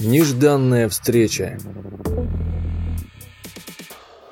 Нежданная встреча.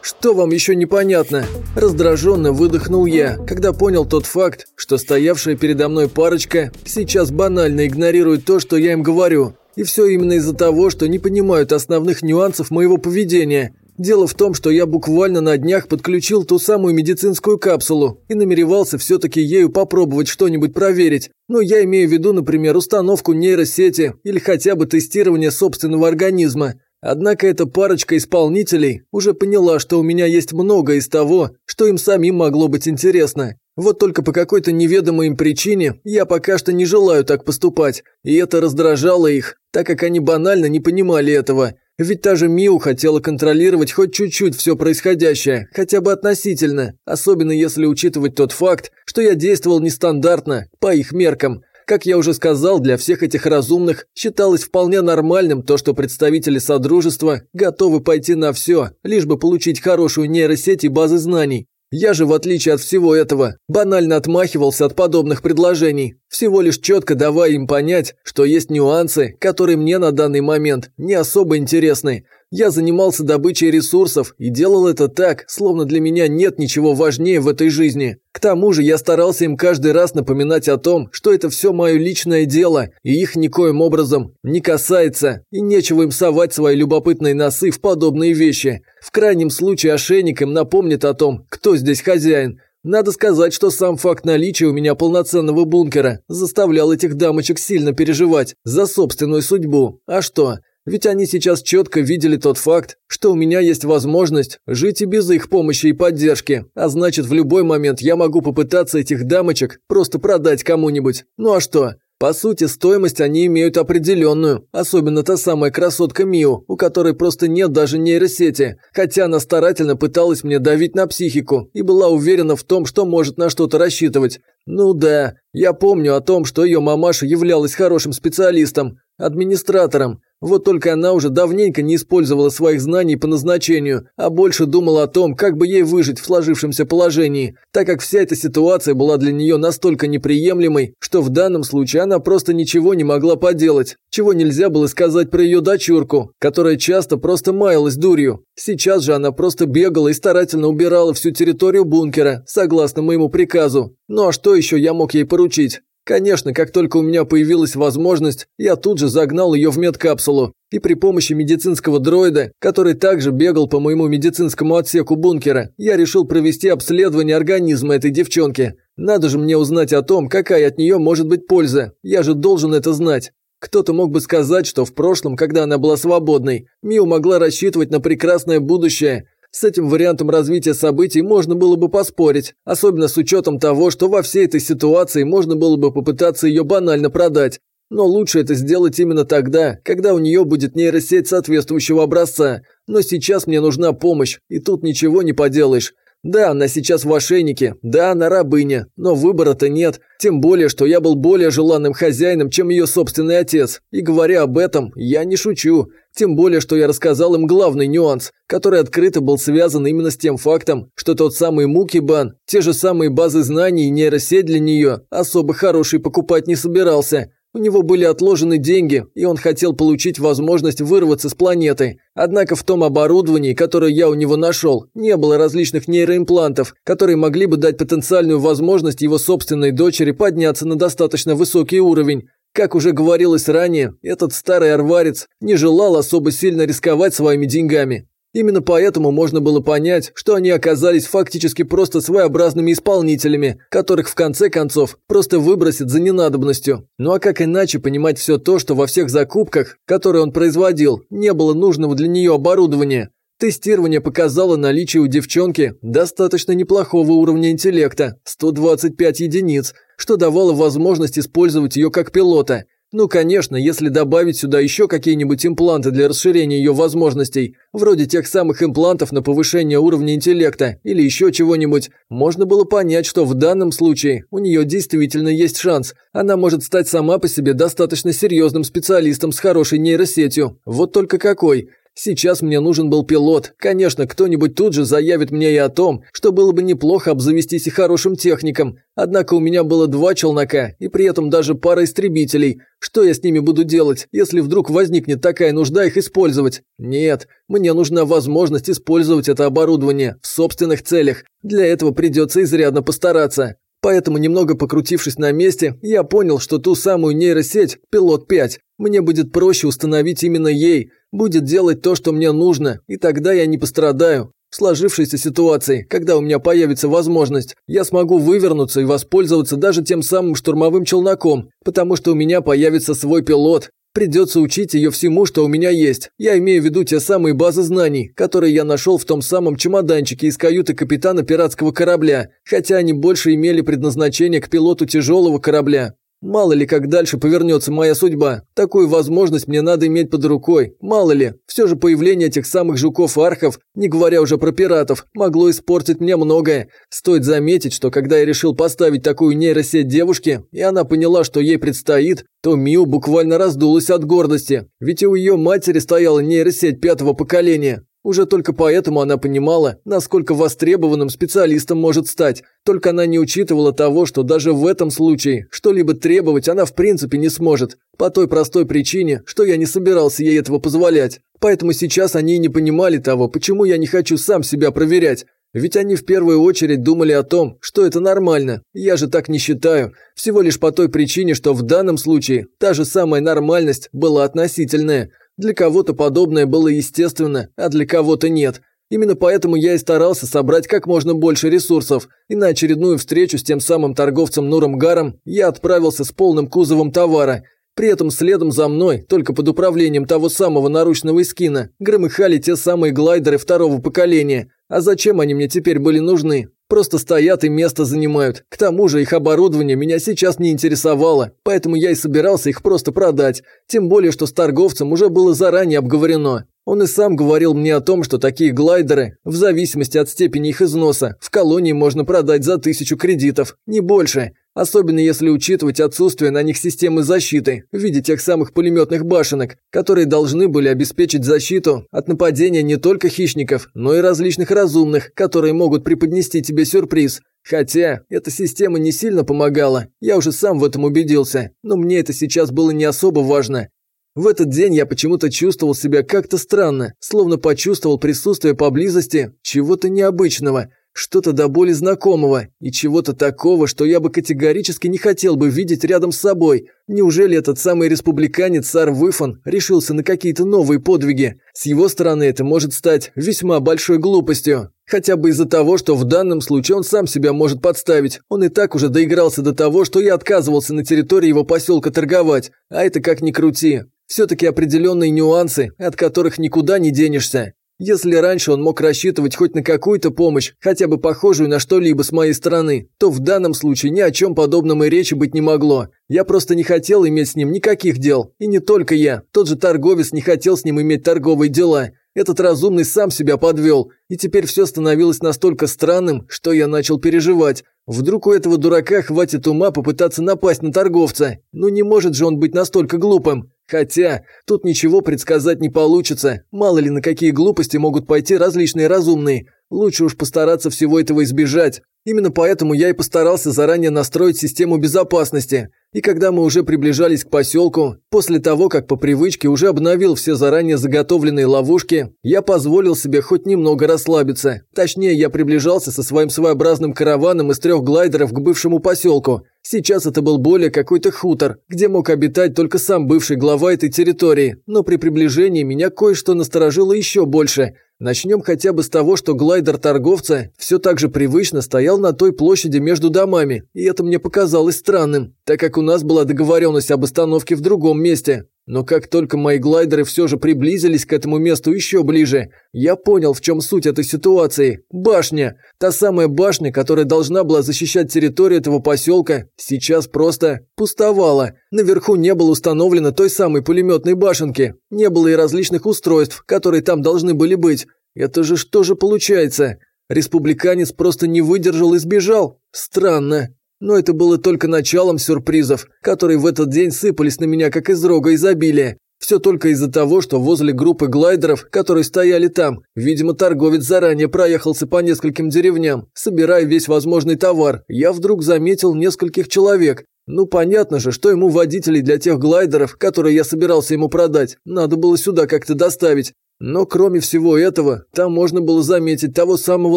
«Что вам еще непонятно?» – раздраженно выдохнул я, когда понял тот факт, что стоявшая передо мной парочка сейчас банально игнорирует то, что я им говорю. И все именно из-за того, что не понимают основных нюансов моего поведения – Дело в том, что я буквально на днях подключил ту самую медицинскую капсулу и намеревался все-таки ею попробовать что-нибудь проверить. Но я имею в виду, например, установку нейросети или хотя бы тестирование собственного организма. Однако эта парочка исполнителей уже поняла, что у меня есть много из того, что им самим могло быть интересно. Вот только по какой-то неведомой им причине я пока что не желаю так поступать, и это раздражало их, так как они банально не понимали этого. Ведь та же Миу хотела контролировать хоть чуть-чуть все происходящее, хотя бы относительно, особенно если учитывать тот факт, что я действовал нестандартно, по их меркам. Как я уже сказал, для всех этих разумных считалось вполне нормальным то, что представители Содружества готовы пойти на все, лишь бы получить хорошую нейросеть и базы знаний. Я же, в отличие от всего этого, банально отмахивался от подобных предложений, всего лишь четко давая им понять, что есть нюансы, которые мне на данный момент не особо интересны, я занимался добычей ресурсов и делал это так, словно для меня нет ничего важнее в этой жизни. К тому же я старался им каждый раз напоминать о том, что это все мое личное дело, и их никоим образом не касается, и нечего им совать свои любопытные носы в подобные вещи. В крайнем случае ошейник им напомнит о том, кто здесь хозяин. Надо сказать, что сам факт наличия у меня полноценного бункера заставлял этих дамочек сильно переживать за собственную судьбу. А что? Ведь они сейчас четко видели тот факт, что у меня есть возможность жить и без их помощи и поддержки, а значит в любой момент я могу попытаться этих дамочек просто продать кому-нибудь. Ну а что? По сути, стоимость они имеют определенную, особенно та самая красотка Миу, у которой просто нет даже нейросети, хотя она старательно пыталась мне давить на психику и была уверена в том, что может на что-то рассчитывать. Ну да, я помню о том, что ее мамаша являлась хорошим специалистом, администратором, вот только она уже давненько не использовала своих знаний по назначению, а больше думала о том, как бы ей выжить в сложившемся положении, так как вся эта ситуация была для нее настолько неприемлемой, что в данном случае она просто ничего не могла поделать, чего нельзя было сказать про ее дочурку, которая часто просто маялась дурью. Сейчас же она просто бегала и старательно убирала всю территорию бункера, согласно моему приказу. Ну а что еще я мог ей поручить? Конечно, как только у меня появилась возможность, я тут же загнал ее в медкапсулу. И при помощи медицинского дроида, который также бегал по моему медицинскому отсеку бункера, я решил провести обследование организма этой девчонки. Надо же мне узнать о том, какая от нее может быть польза. Я же должен это знать. Кто-то мог бы сказать, что в прошлом, когда она была свободной, Миу могла рассчитывать на прекрасное будущее – с этим вариантом развития событий можно было бы поспорить, особенно с учетом того, что во всей этой ситуации можно было бы попытаться ее банально продать. Но лучше это сделать именно тогда, когда у нее будет нейросеть соответствующего образца. Но сейчас мне нужна помощь, и тут ничего не поделаешь. Да, она сейчас в ошейнике, да, она рабыня, но выбора-то нет. Тем более, что я был более желанным хозяином, чем ее собственный отец. И говоря об этом, я не шучу. Тем более, что я рассказал им главный нюанс, который открыто был связан именно с тем фактом, что тот самый Мукибан, те же самые базы знаний и нейросеть для нее, особо хороший покупать не собирался. У него были отложены деньги, и он хотел получить возможность вырваться с планеты. Однако в том оборудовании, которое я у него нашел, не было различных нейроимплантов, которые могли бы дать потенциальную возможность его собственной дочери подняться на достаточно высокий уровень. Как уже говорилось ранее, этот старый арварец не желал особо сильно рисковать своими деньгами. Именно поэтому можно было понять, что они оказались фактически просто своеобразными исполнителями, которых в конце концов просто выбросят за ненадобностью. Ну а как иначе понимать все то, что во всех закупках, которые он производил, не было нужного для нее оборудования? Тестирование показало наличие у девчонки достаточно неплохого уровня интеллекта – 125 единиц, что давало возможность использовать ее как пилота – ну, конечно, если добавить сюда еще какие-нибудь импланты для расширения ее возможностей, вроде тех самых имплантов на повышение уровня интеллекта или еще чего-нибудь, можно было понять, что в данном случае у нее действительно есть шанс. Она может стать сама по себе достаточно серьезным специалистом с хорошей нейросетью. Вот только какой. Сейчас мне нужен был пилот. Конечно, кто-нибудь тут же заявит мне и о том, что было бы неплохо обзавестись и хорошим техником. Однако у меня было два челнока, и при этом даже пара истребителей. Что я с ними буду делать, если вдруг возникнет такая нужда их использовать? Нет, мне нужна возможность использовать это оборудование в собственных целях. Для этого придется изрядно постараться. Поэтому, немного покрутившись на месте, я понял, что ту самую нейросеть, Пилот 5, мне будет проще установить именно ей, будет делать то, что мне нужно, и тогда я не пострадаю. В сложившейся ситуации, когда у меня появится возможность, я смогу вывернуться и воспользоваться даже тем самым штурмовым челноком, потому что у меня появится свой пилот, Придется учить ее всему, что у меня есть. Я имею в виду те самые базы знаний, которые я нашел в том самом чемоданчике из каюты капитана пиратского корабля, хотя они больше имели предназначение к пилоту тяжелого корабля. Мало ли, как дальше повернется моя судьба. Такую возможность мне надо иметь под рукой. Мало ли, все же появление этих самых жуков-архов, не говоря уже про пиратов, могло испортить мне многое. Стоит заметить, что когда я решил поставить такую нейросеть девушке, и она поняла, что ей предстоит, то Миу буквально раздулась от гордости. Ведь и у ее матери стояла нейросеть пятого поколения. Уже только поэтому она понимала, насколько востребованным специалистом может стать. Только она не учитывала того, что даже в этом случае что-либо требовать она в принципе не сможет. По той простой причине, что я не собирался ей этого позволять. Поэтому сейчас они и не понимали того, почему я не хочу сам себя проверять. Ведь они в первую очередь думали о том, что это нормально. Я же так не считаю. Всего лишь по той причине, что в данном случае та же самая нормальность была относительная – для кого-то подобное было естественно, а для кого-то нет. Именно поэтому я и старался собрать как можно больше ресурсов, и на очередную встречу с тем самым торговцем Нуром Гаром я отправился с полным кузовом товара. При этом следом за мной, только под управлением того самого наручного эскина, громыхали те самые глайдеры второго поколения. А зачем они мне теперь были нужны? Просто стоят и место занимают. К тому же их оборудование меня сейчас не интересовало, поэтому я и собирался их просто продать. Тем более, что с торговцем уже было заранее обговорено. Он и сам говорил мне о том, что такие глайдеры, в зависимости от степени их износа, в колонии можно продать за тысячу кредитов, не больше. Особенно если учитывать отсутствие на них системы защиты в виде тех самых пулеметных башенок, которые должны были обеспечить защиту от нападения не только хищников, но и различных разумных, которые могут преподнести тебе сюрприз. Хотя, эта система не сильно помогала, я уже сам в этом убедился, но мне это сейчас было не особо важно. В этот день я почему-то чувствовал себя как-то странно, словно почувствовал присутствие поблизости чего-то необычного – что-то до боли знакомого и чего-то такого, что я бы категорически не хотел бы видеть рядом с собой. Неужели этот самый республиканец Сар Выфон решился на какие-то новые подвиги? С его стороны это может стать весьма большой глупостью. Хотя бы из-за того, что в данном случае он сам себя может подставить. Он и так уже доигрался до того, что я отказывался на территории его поселка торговать. А это как ни крути. Все-таки определенные нюансы, от которых никуда не денешься. Если раньше он мог рассчитывать хоть на какую-то помощь, хотя бы похожую на что-либо с моей стороны, то в данном случае ни о чем подобном и речи быть не могло. Я просто не хотел иметь с ним никаких дел. И не только я. Тот же торговец не хотел с ним иметь торговые дела. Этот разумный сам себя подвел, и теперь все становилось настолько странным, что я начал переживать. Вдруг у этого дурака хватит ума попытаться напасть на торговца? Ну не может же он быть настолько глупым. Хотя, тут ничего предсказать не получится. Мало ли на какие глупости могут пойти различные разумные. Лучше уж постараться всего этого избежать. Именно поэтому я и постарался заранее настроить систему безопасности. И когда мы уже приближались к поселку, после того, как по привычке уже обновил все заранее заготовленные ловушки, я позволил себе хоть немного расслабиться. Точнее, я приближался со своим своеобразным караваном из трех глайдеров к бывшему поселку. Сейчас это был более какой-то хутор, где мог обитать только сам бывший глава этой территории, но при приближении меня кое-что насторожило еще больше – Начнем хотя бы с того, что глайдер торговца все так же привычно стоял на той площади между домами, и это мне показалось странным, так как у нас была договоренность об остановке в другом месте. Но как только мои глайдеры все же приблизились к этому месту еще ближе, я понял, в чем суть этой ситуации. Башня. Та самая башня, которая должна была защищать территорию этого поселка, сейчас просто пустовала. Наверху не было установлено той самой пулеметной башенки. Не было и различных устройств, которые там должны были быть. Это же что же получается? Республиканец просто не выдержал и сбежал? Странно. Но это было только началом сюрпризов, которые в этот день сыпались на меня как из рога изобилия. Все только из-за того, что возле группы глайдеров, которые стояли там, видимо, торговец заранее проехался по нескольким деревням, собирая весь возможный товар, я вдруг заметил нескольких человек. Ну, понятно же, что ему водителей для тех глайдеров, которые я собирался ему продать, надо было сюда как-то доставить. Но кроме всего этого, там можно было заметить того самого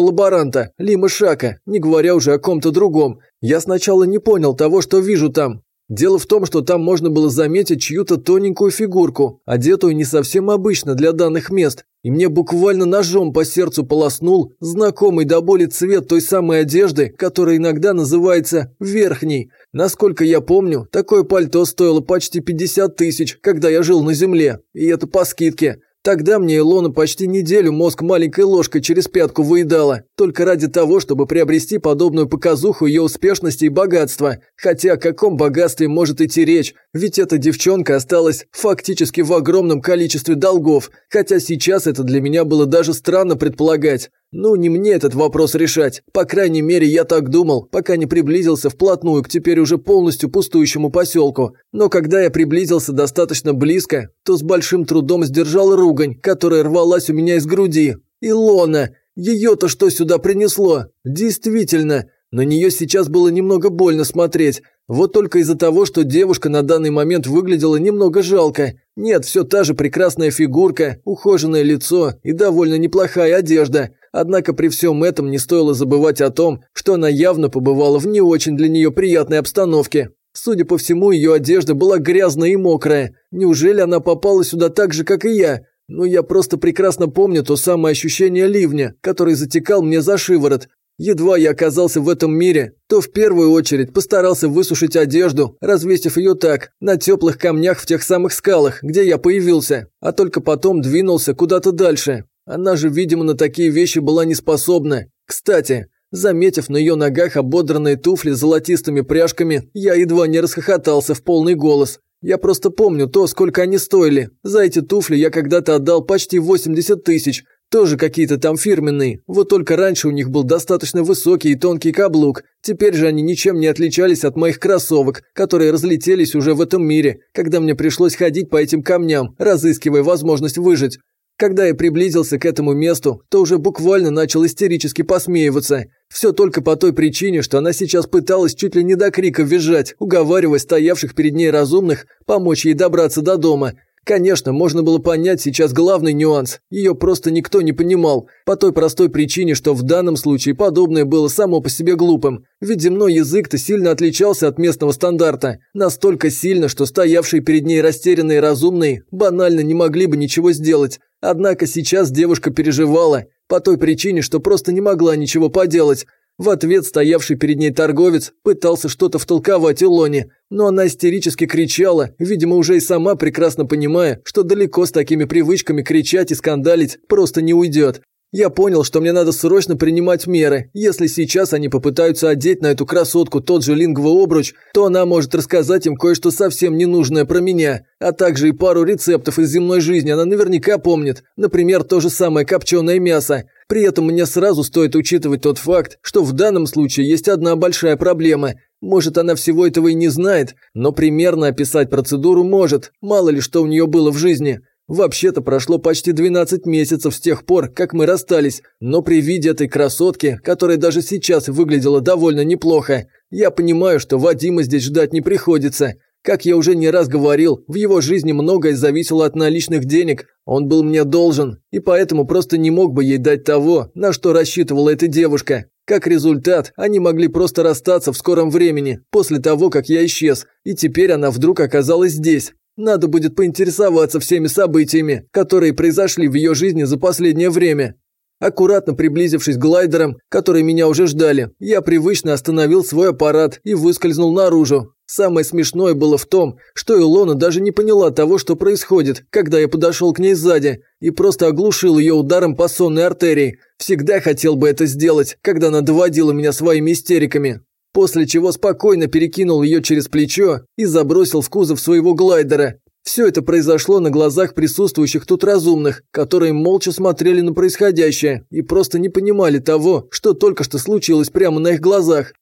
лаборанта, Лима Шака, не говоря уже о ком-то другом. Я сначала не понял того, что вижу там, Дело в том, что там можно было заметить чью-то тоненькую фигурку, одетую не совсем обычно для данных мест, и мне буквально ножом по сердцу полоснул знакомый до боли цвет той самой одежды, которая иногда называется верхней. Насколько я помню, такое пальто стоило почти 50 тысяч, когда я жил на земле, и это по скидке. Тогда мне Илона почти неделю мозг маленькой ложкой через пятку выедала, только ради того, чтобы приобрести подобную показуху ее успешности и богатства. Хотя о каком богатстве может идти речь, ведь эта девчонка осталась фактически в огромном количестве долгов, хотя сейчас это для меня было даже странно предполагать. Ну, не мне этот вопрос решать. По крайней мере, я так думал, пока не приблизился вплотную к теперь уже полностью пустующему поселку. Но когда я приблизился достаточно близко, то с большим трудом сдержал ругань, которая рвалась у меня из груди. Илона! Ее-то что сюда принесло? Действительно, на нее сейчас было немного больно смотреть. Вот только из-за того, что девушка на данный момент выглядела немного жалко. Нет, все та же прекрасная фигурка, ухоженное лицо и довольно неплохая одежда. Однако при всем этом не стоило забывать о том, что она явно побывала в не очень для нее приятной обстановке. Судя по всему, ее одежда была грязная и мокрая. Неужели она попала сюда так же, как и я? Ну, я просто прекрасно помню то самое ощущение ливня, который затекал мне за шиворот. Едва я оказался в этом мире, то в первую очередь постарался высушить одежду, развесив ее так, на теплых камнях в тех самых скалах, где я появился, а только потом двинулся куда-то дальше. Она же, видимо, на такие вещи была не способна. Кстати, заметив на ее ногах ободранные туфли с золотистыми пряжками, я едва не расхохотался в полный голос. Я просто помню то, сколько они стоили. За эти туфли я когда-то отдал почти 80 тысяч. Тоже какие-то там фирменные. Вот только раньше у них был достаточно высокий и тонкий каблук. Теперь же они ничем не отличались от моих кроссовок, которые разлетелись уже в этом мире, когда мне пришлось ходить по этим камням, разыскивая возможность выжить. Когда я приблизился к этому месту, то уже буквально начал истерически посмеиваться. Все только по той причине, что она сейчас пыталась чуть ли не до крика визжать, уговаривая стоявших перед ней разумных помочь ей добраться до дома. Конечно, можно было понять сейчас главный нюанс. Ее просто никто не понимал. По той простой причине, что в данном случае подобное было само по себе глупым. Ведь земной язык-то сильно отличался от местного стандарта. Настолько сильно, что стоявшие перед ней растерянные разумные банально не могли бы ничего сделать. Однако сейчас девушка переживала, по той причине, что просто не могла ничего поделать. В ответ стоявший перед ней торговец пытался что-то втолковать Илоне, но она истерически кричала, видимо, уже и сама прекрасно понимая, что далеко с такими привычками кричать и скандалить просто не уйдет. Я понял, что мне надо срочно принимать меры. Если сейчас они попытаются одеть на эту красотку тот же лингвообруч, обруч, то она может рассказать им кое-что совсем ненужное про меня, а также и пару рецептов из земной жизни она наверняка помнит. Например, то же самое копченое мясо. При этом мне сразу стоит учитывать тот факт, что в данном случае есть одна большая проблема. Может, она всего этого и не знает, но примерно описать процедуру может, мало ли что у нее было в жизни. Вообще-то прошло почти 12 месяцев с тех пор, как мы расстались, но при виде этой красотки, которая даже сейчас выглядела довольно неплохо, я понимаю, что Вадима здесь ждать не приходится. Как я уже не раз говорил, в его жизни многое зависело от наличных денег, он был мне должен, и поэтому просто не мог бы ей дать того, на что рассчитывала эта девушка. Как результат, они могли просто расстаться в скором времени, после того, как я исчез, и теперь она вдруг оказалась здесь, надо будет поинтересоваться всеми событиями, которые произошли в ее жизни за последнее время. Аккуратно приблизившись к глайдерам, которые меня уже ждали, я привычно остановил свой аппарат и выскользнул наружу. Самое смешное было в том, что Илона даже не поняла того, что происходит, когда я подошел к ней сзади и просто оглушил ее ударом по сонной артерии. Всегда хотел бы это сделать, когда она доводила меня своими истериками после чего спокойно перекинул ее через плечо и забросил в кузов своего глайдера. Все это произошло на глазах присутствующих тут разумных, которые молча смотрели на происходящее и просто не понимали того, что только что случилось прямо на их глазах.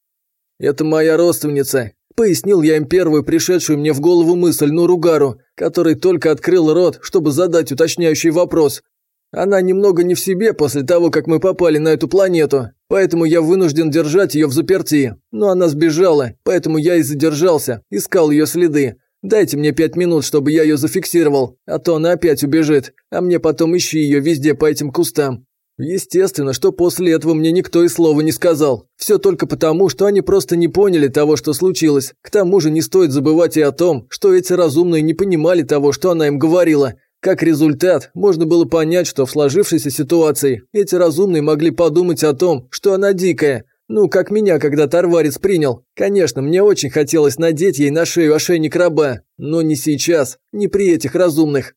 «Это моя родственница», Пояснил я им первую пришедшую мне в голову мысль Нуругару, который только открыл рот, чтобы задать уточняющий вопрос. Она немного не в себе после того, как мы попали на эту планету, поэтому я вынужден держать ее в заперти. Но она сбежала, поэтому я и задержался, искал ее следы. Дайте мне пять минут, чтобы я ее зафиксировал, а то она опять убежит, а мне потом ищи ее везде по этим кустам. Естественно, что после этого мне никто и слова не сказал. Все только потому, что они просто не поняли того, что случилось. К тому же не стоит забывать и о том, что эти разумные не понимали того, что она им говорила. Как результат, можно было понять, что в сложившейся ситуации эти разумные могли подумать о том, что она дикая. Ну, как меня когда Тарварец принял. Конечно, мне очень хотелось надеть ей на шею ошейник раба, но не сейчас, не при этих разумных.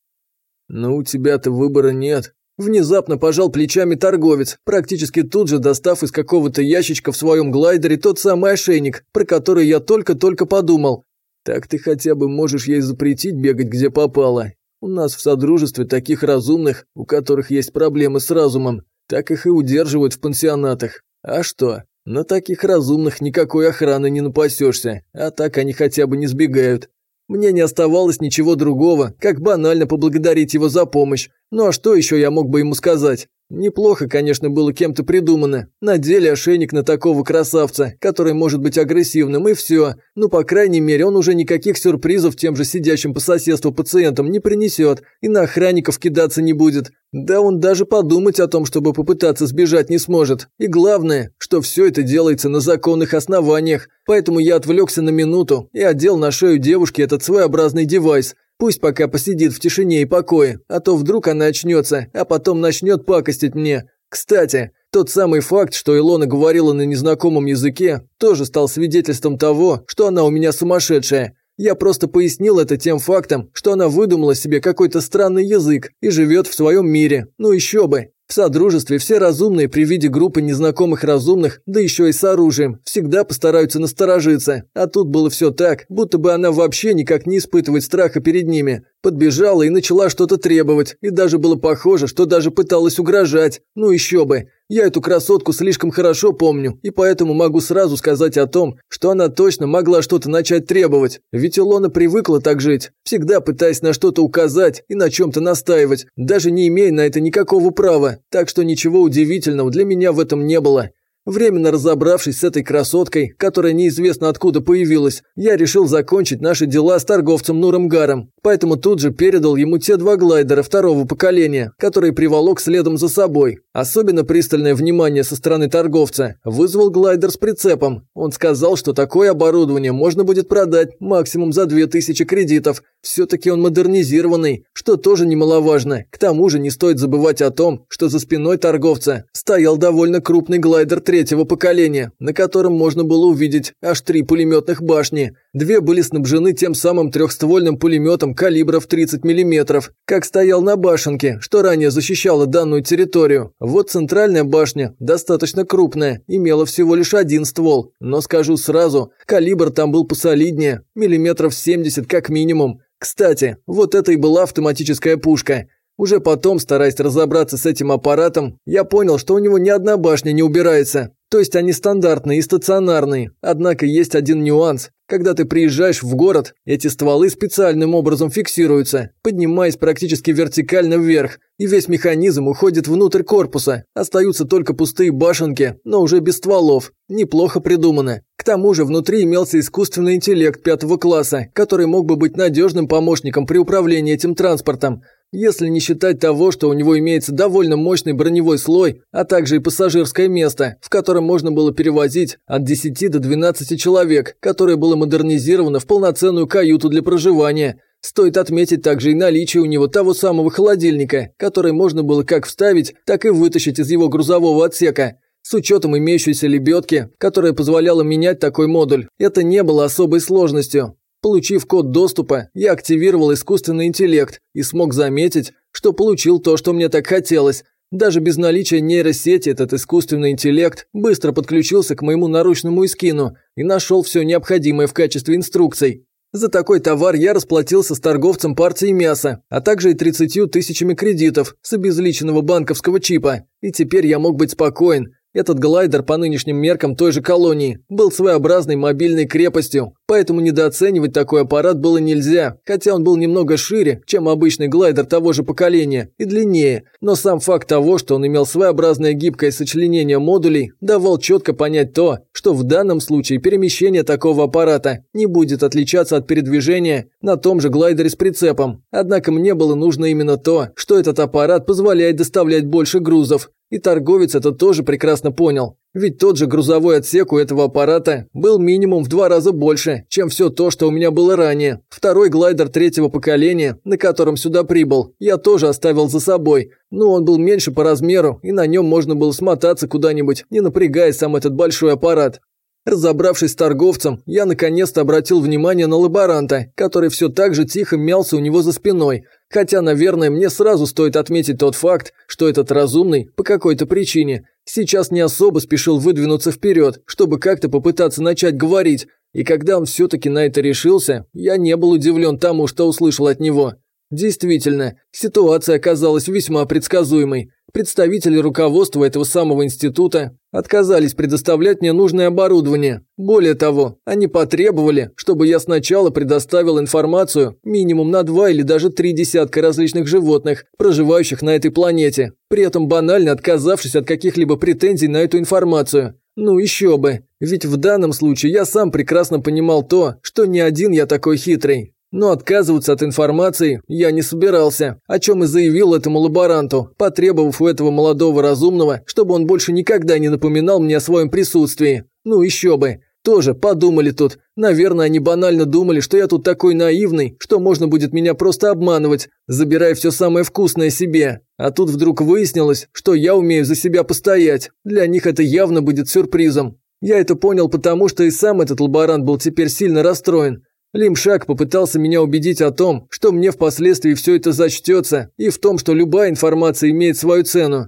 «Ну, у тебя-то выбора нет», Внезапно пожал плечами торговец, практически тут же достав из какого-то ящичка в своем глайдере тот самый ошейник, про который я только-только подумал. Так ты хотя бы можешь ей запретить бегать где попало. У нас в Содружестве таких разумных, у которых есть проблемы с разумом, так их и удерживают в пансионатах. А что? На таких разумных никакой охраны не напасешься, а так они хотя бы не сбегают. Мне не оставалось ничего другого, как банально поблагодарить его за помощь. Ну а что еще я мог бы ему сказать? Неплохо, конечно, было кем-то придумано. Надели ошейник на такого красавца, который может быть агрессивным, и все. Ну, по крайней мере, он уже никаких сюрпризов тем же сидящим по соседству пациентам не принесет, и на охранников кидаться не будет. Да он даже подумать о том, чтобы попытаться сбежать не сможет. И главное, что все это делается на законных основаниях. Поэтому я отвлекся на минуту и одел на шею девушки этот своеобразный девайс. Пусть пока посидит в тишине и покое, а то вдруг она очнется, а потом начнет пакостить мне. Кстати, тот самый факт, что Илона говорила на незнакомом языке, тоже стал свидетельством того, что она у меня сумасшедшая. Я просто пояснил это тем фактом, что она выдумала себе какой-то странный язык и живет в своем мире. Ну еще бы. В Содружестве все разумные при виде группы незнакомых разумных, да еще и с оружием, всегда постараются насторожиться. А тут было все так, будто бы она вообще никак не испытывает страха перед ними. Подбежала и начала что-то требовать, и даже было похоже, что даже пыталась угрожать. Ну еще бы. Я эту красотку слишком хорошо помню, и поэтому могу сразу сказать о том, что она точно могла что-то начать требовать. Ведь Илона привыкла так жить, всегда пытаясь на что-то указать и на чем-то настаивать, даже не имея на это никакого права. Так что ничего удивительного для меня в этом не было. Временно разобравшись с этой красоткой, которая неизвестно откуда появилась, я решил закончить наши дела с торговцем Нуром Гаром, поэтому тут же передал ему те два глайдера второго поколения, которые приволок следом за собой. Особенно пристальное внимание со стороны торговца вызвал глайдер с прицепом. Он сказал, что такое оборудование можно будет продать максимум за 2000 кредитов. Все-таки он модернизированный, что тоже немаловажно. К тому же не стоит забывать о том, что за спиной торговца стоял довольно крупный глайдер третьего поколения, на котором можно было увидеть аж три пулеметных башни. Две были снабжены тем самым трехствольным пулеметом калибров 30 мм, как стоял на башенке, что ранее защищало данную территорию. Вот центральная башня, достаточно крупная, имела всего лишь один ствол. Но скажу сразу, калибр там был посолиднее, миллиметров 70 как минимум. Кстати, вот это и была автоматическая пушка – уже потом, стараясь разобраться с этим аппаратом, я понял, что у него ни одна башня не убирается. То есть они стандартные и стационарные. Однако есть один нюанс. Когда ты приезжаешь в город, эти стволы специальным образом фиксируются, поднимаясь практически вертикально вверх, и весь механизм уходит внутрь корпуса. Остаются только пустые башенки, но уже без стволов. Неплохо придумано. К тому же внутри имелся искусственный интеллект пятого класса, который мог бы быть надежным помощником при управлении этим транспортом. Если не считать того, что у него имеется довольно мощный броневой слой, а также и пассажирское место, в котором можно было перевозить от 10 до 12 человек, которое было модернизировано в полноценную каюту для проживания. Стоит отметить также и наличие у него того самого холодильника, который можно было как вставить, так и вытащить из его грузового отсека. С учетом имеющейся лебедки, которая позволяла менять такой модуль, это не было особой сложностью. Получив код доступа, я активировал искусственный интеллект и смог заметить, что получил то, что мне так хотелось. Даже без наличия нейросети этот искусственный интеллект быстро подключился к моему наручному искину и нашел все необходимое в качестве инструкций. За такой товар я расплатился с торговцем партией мяса, а также и 30 тысячами кредитов с обезличенного банковского чипа. И теперь я мог быть спокоен. Этот глайдер по нынешним меркам той же колонии был своеобразной мобильной крепостью, поэтому недооценивать такой аппарат было нельзя, хотя он был немного шире, чем обычный глайдер того же поколения, и длиннее, но сам факт того, что он имел своеобразное гибкое сочленение модулей, давал четко понять то, что в данном случае перемещение такого аппарата не будет отличаться от передвижения на том же глайдере с прицепом. Однако мне было нужно именно то, что этот аппарат позволяет доставлять больше грузов, и торговец это тоже прекрасно понял. Ведь тот же грузовой отсек у этого аппарата был минимум в два раза больше, чем все то, что у меня было ранее. Второй глайдер третьего поколения, на котором сюда прибыл, я тоже оставил за собой. Но он был меньше по размеру, и на нем можно было смотаться куда-нибудь, не напрягая сам этот большой аппарат. Разобравшись с торговцем, я наконец-то обратил внимание на лаборанта, который все так же тихо мялся у него за спиной. Хотя, наверное, мне сразу стоит отметить тот факт, что этот разумный, по какой-то причине, сейчас не особо спешил выдвинуться вперед, чтобы как-то попытаться начать говорить. И когда он все-таки на это решился, я не был удивлен тому, что услышал от него. Действительно, ситуация оказалась весьма предсказуемой. Представители руководства этого самого института отказались предоставлять мне нужное оборудование. Более того, они потребовали, чтобы я сначала предоставил информацию минимум на два или даже три десятка различных животных, проживающих на этой планете, при этом банально отказавшись от каких-либо претензий на эту информацию. Ну еще бы, ведь в данном случае я сам прекрасно понимал то, что не один я такой хитрый. Но отказываться от информации я не собирался, о чем и заявил этому лаборанту, потребовав у этого молодого разумного, чтобы он больше никогда не напоминал мне о своем присутствии. Ну еще бы. Тоже подумали тут. Наверное, они банально думали, что я тут такой наивный, что можно будет меня просто обманывать, забирая все самое вкусное себе. А тут вдруг выяснилось, что я умею за себя постоять. Для них это явно будет сюрпризом. Я это понял потому, что и сам этот лаборант был теперь сильно расстроен. Лимшак попытался меня убедить о том, что мне впоследствии все это зачтется, и в том, что любая информация имеет свою цену.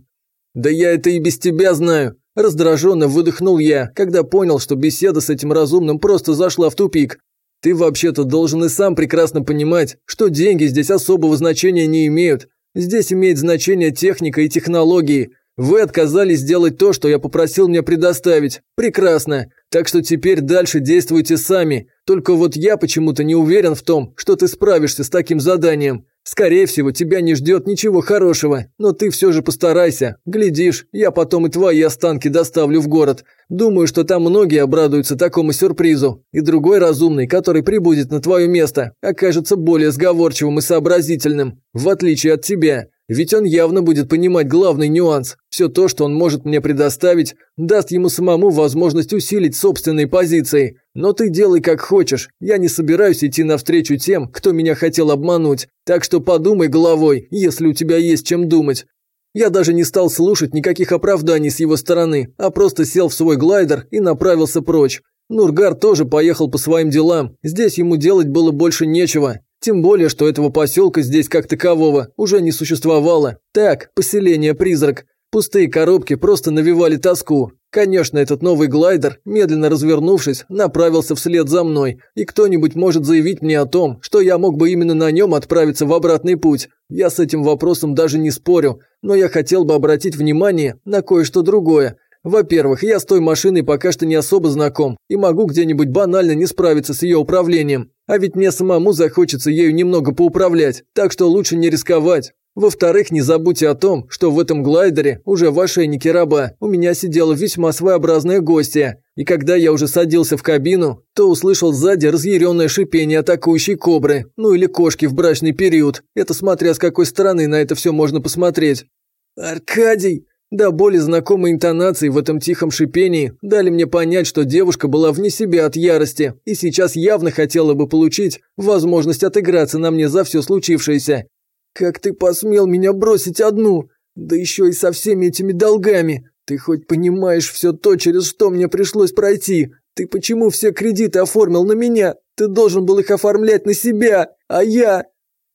«Да я это и без тебя знаю», – раздраженно выдохнул я, когда понял, что беседа с этим разумным просто зашла в тупик. «Ты вообще-то должен и сам прекрасно понимать, что деньги здесь особого значения не имеют. Здесь имеет значение техника и технологии. Вы отказались сделать то, что я попросил мне предоставить. Прекрасно. Так что теперь дальше действуйте сами. Только вот я почему-то не уверен в том, что ты справишься с таким заданием. Скорее всего, тебя не ждет ничего хорошего, но ты все же постарайся. Глядишь, я потом и твои останки доставлю в город. Думаю, что там многие обрадуются такому сюрпризу. И другой разумный, который прибудет на твое место, окажется более сговорчивым и сообразительным, в отличие от тебя. Ведь он явно будет понимать главный нюанс. Все то, что он может мне предоставить, даст ему самому возможность усилить собственные позиции. Но ты делай как хочешь. Я не собираюсь идти навстречу тем, кто меня хотел обмануть. Так что подумай головой, если у тебя есть чем думать. Я даже не стал слушать никаких оправданий с его стороны, а просто сел в свой глайдер и направился прочь. Нургар тоже поехал по своим делам. Здесь ему делать было больше нечего. Тем более, что этого поселка здесь как такового уже не существовало. Так, поселение-призрак. Пустые коробки просто навевали тоску. Конечно, этот новый глайдер, медленно развернувшись, направился вслед за мной, и кто-нибудь может заявить мне о том, что я мог бы именно на нем отправиться в обратный путь. Я с этим вопросом даже не спорю, но я хотел бы обратить внимание на кое-что другое. Во-первых, я с той машиной пока что не особо знаком и могу где-нибудь банально не справиться с ее управлением. А ведь мне самому захочется ею немного поуправлять, так что лучше не рисковать. Во-вторых, не забудьте о том, что в этом глайдере, уже в ошейнике раба, у меня сидела весьма своеобразная гостья. И когда я уже садился в кабину, то услышал сзади разъяренное шипение атакующей кобры, ну или кошки в брачный период. Это смотря с какой стороны на это все можно посмотреть. «Аркадий!» Да более знакомые интонации в этом тихом шипении дали мне понять, что девушка была вне себя от ярости и сейчас явно хотела бы получить возможность отыграться на мне за все случившееся. «Как ты посмел меня бросить одну? Да еще и со всеми этими долгами! Ты хоть понимаешь все то, через что мне пришлось пройти? Ты почему все кредиты оформил на меня? Ты должен был их оформлять на себя, а я...»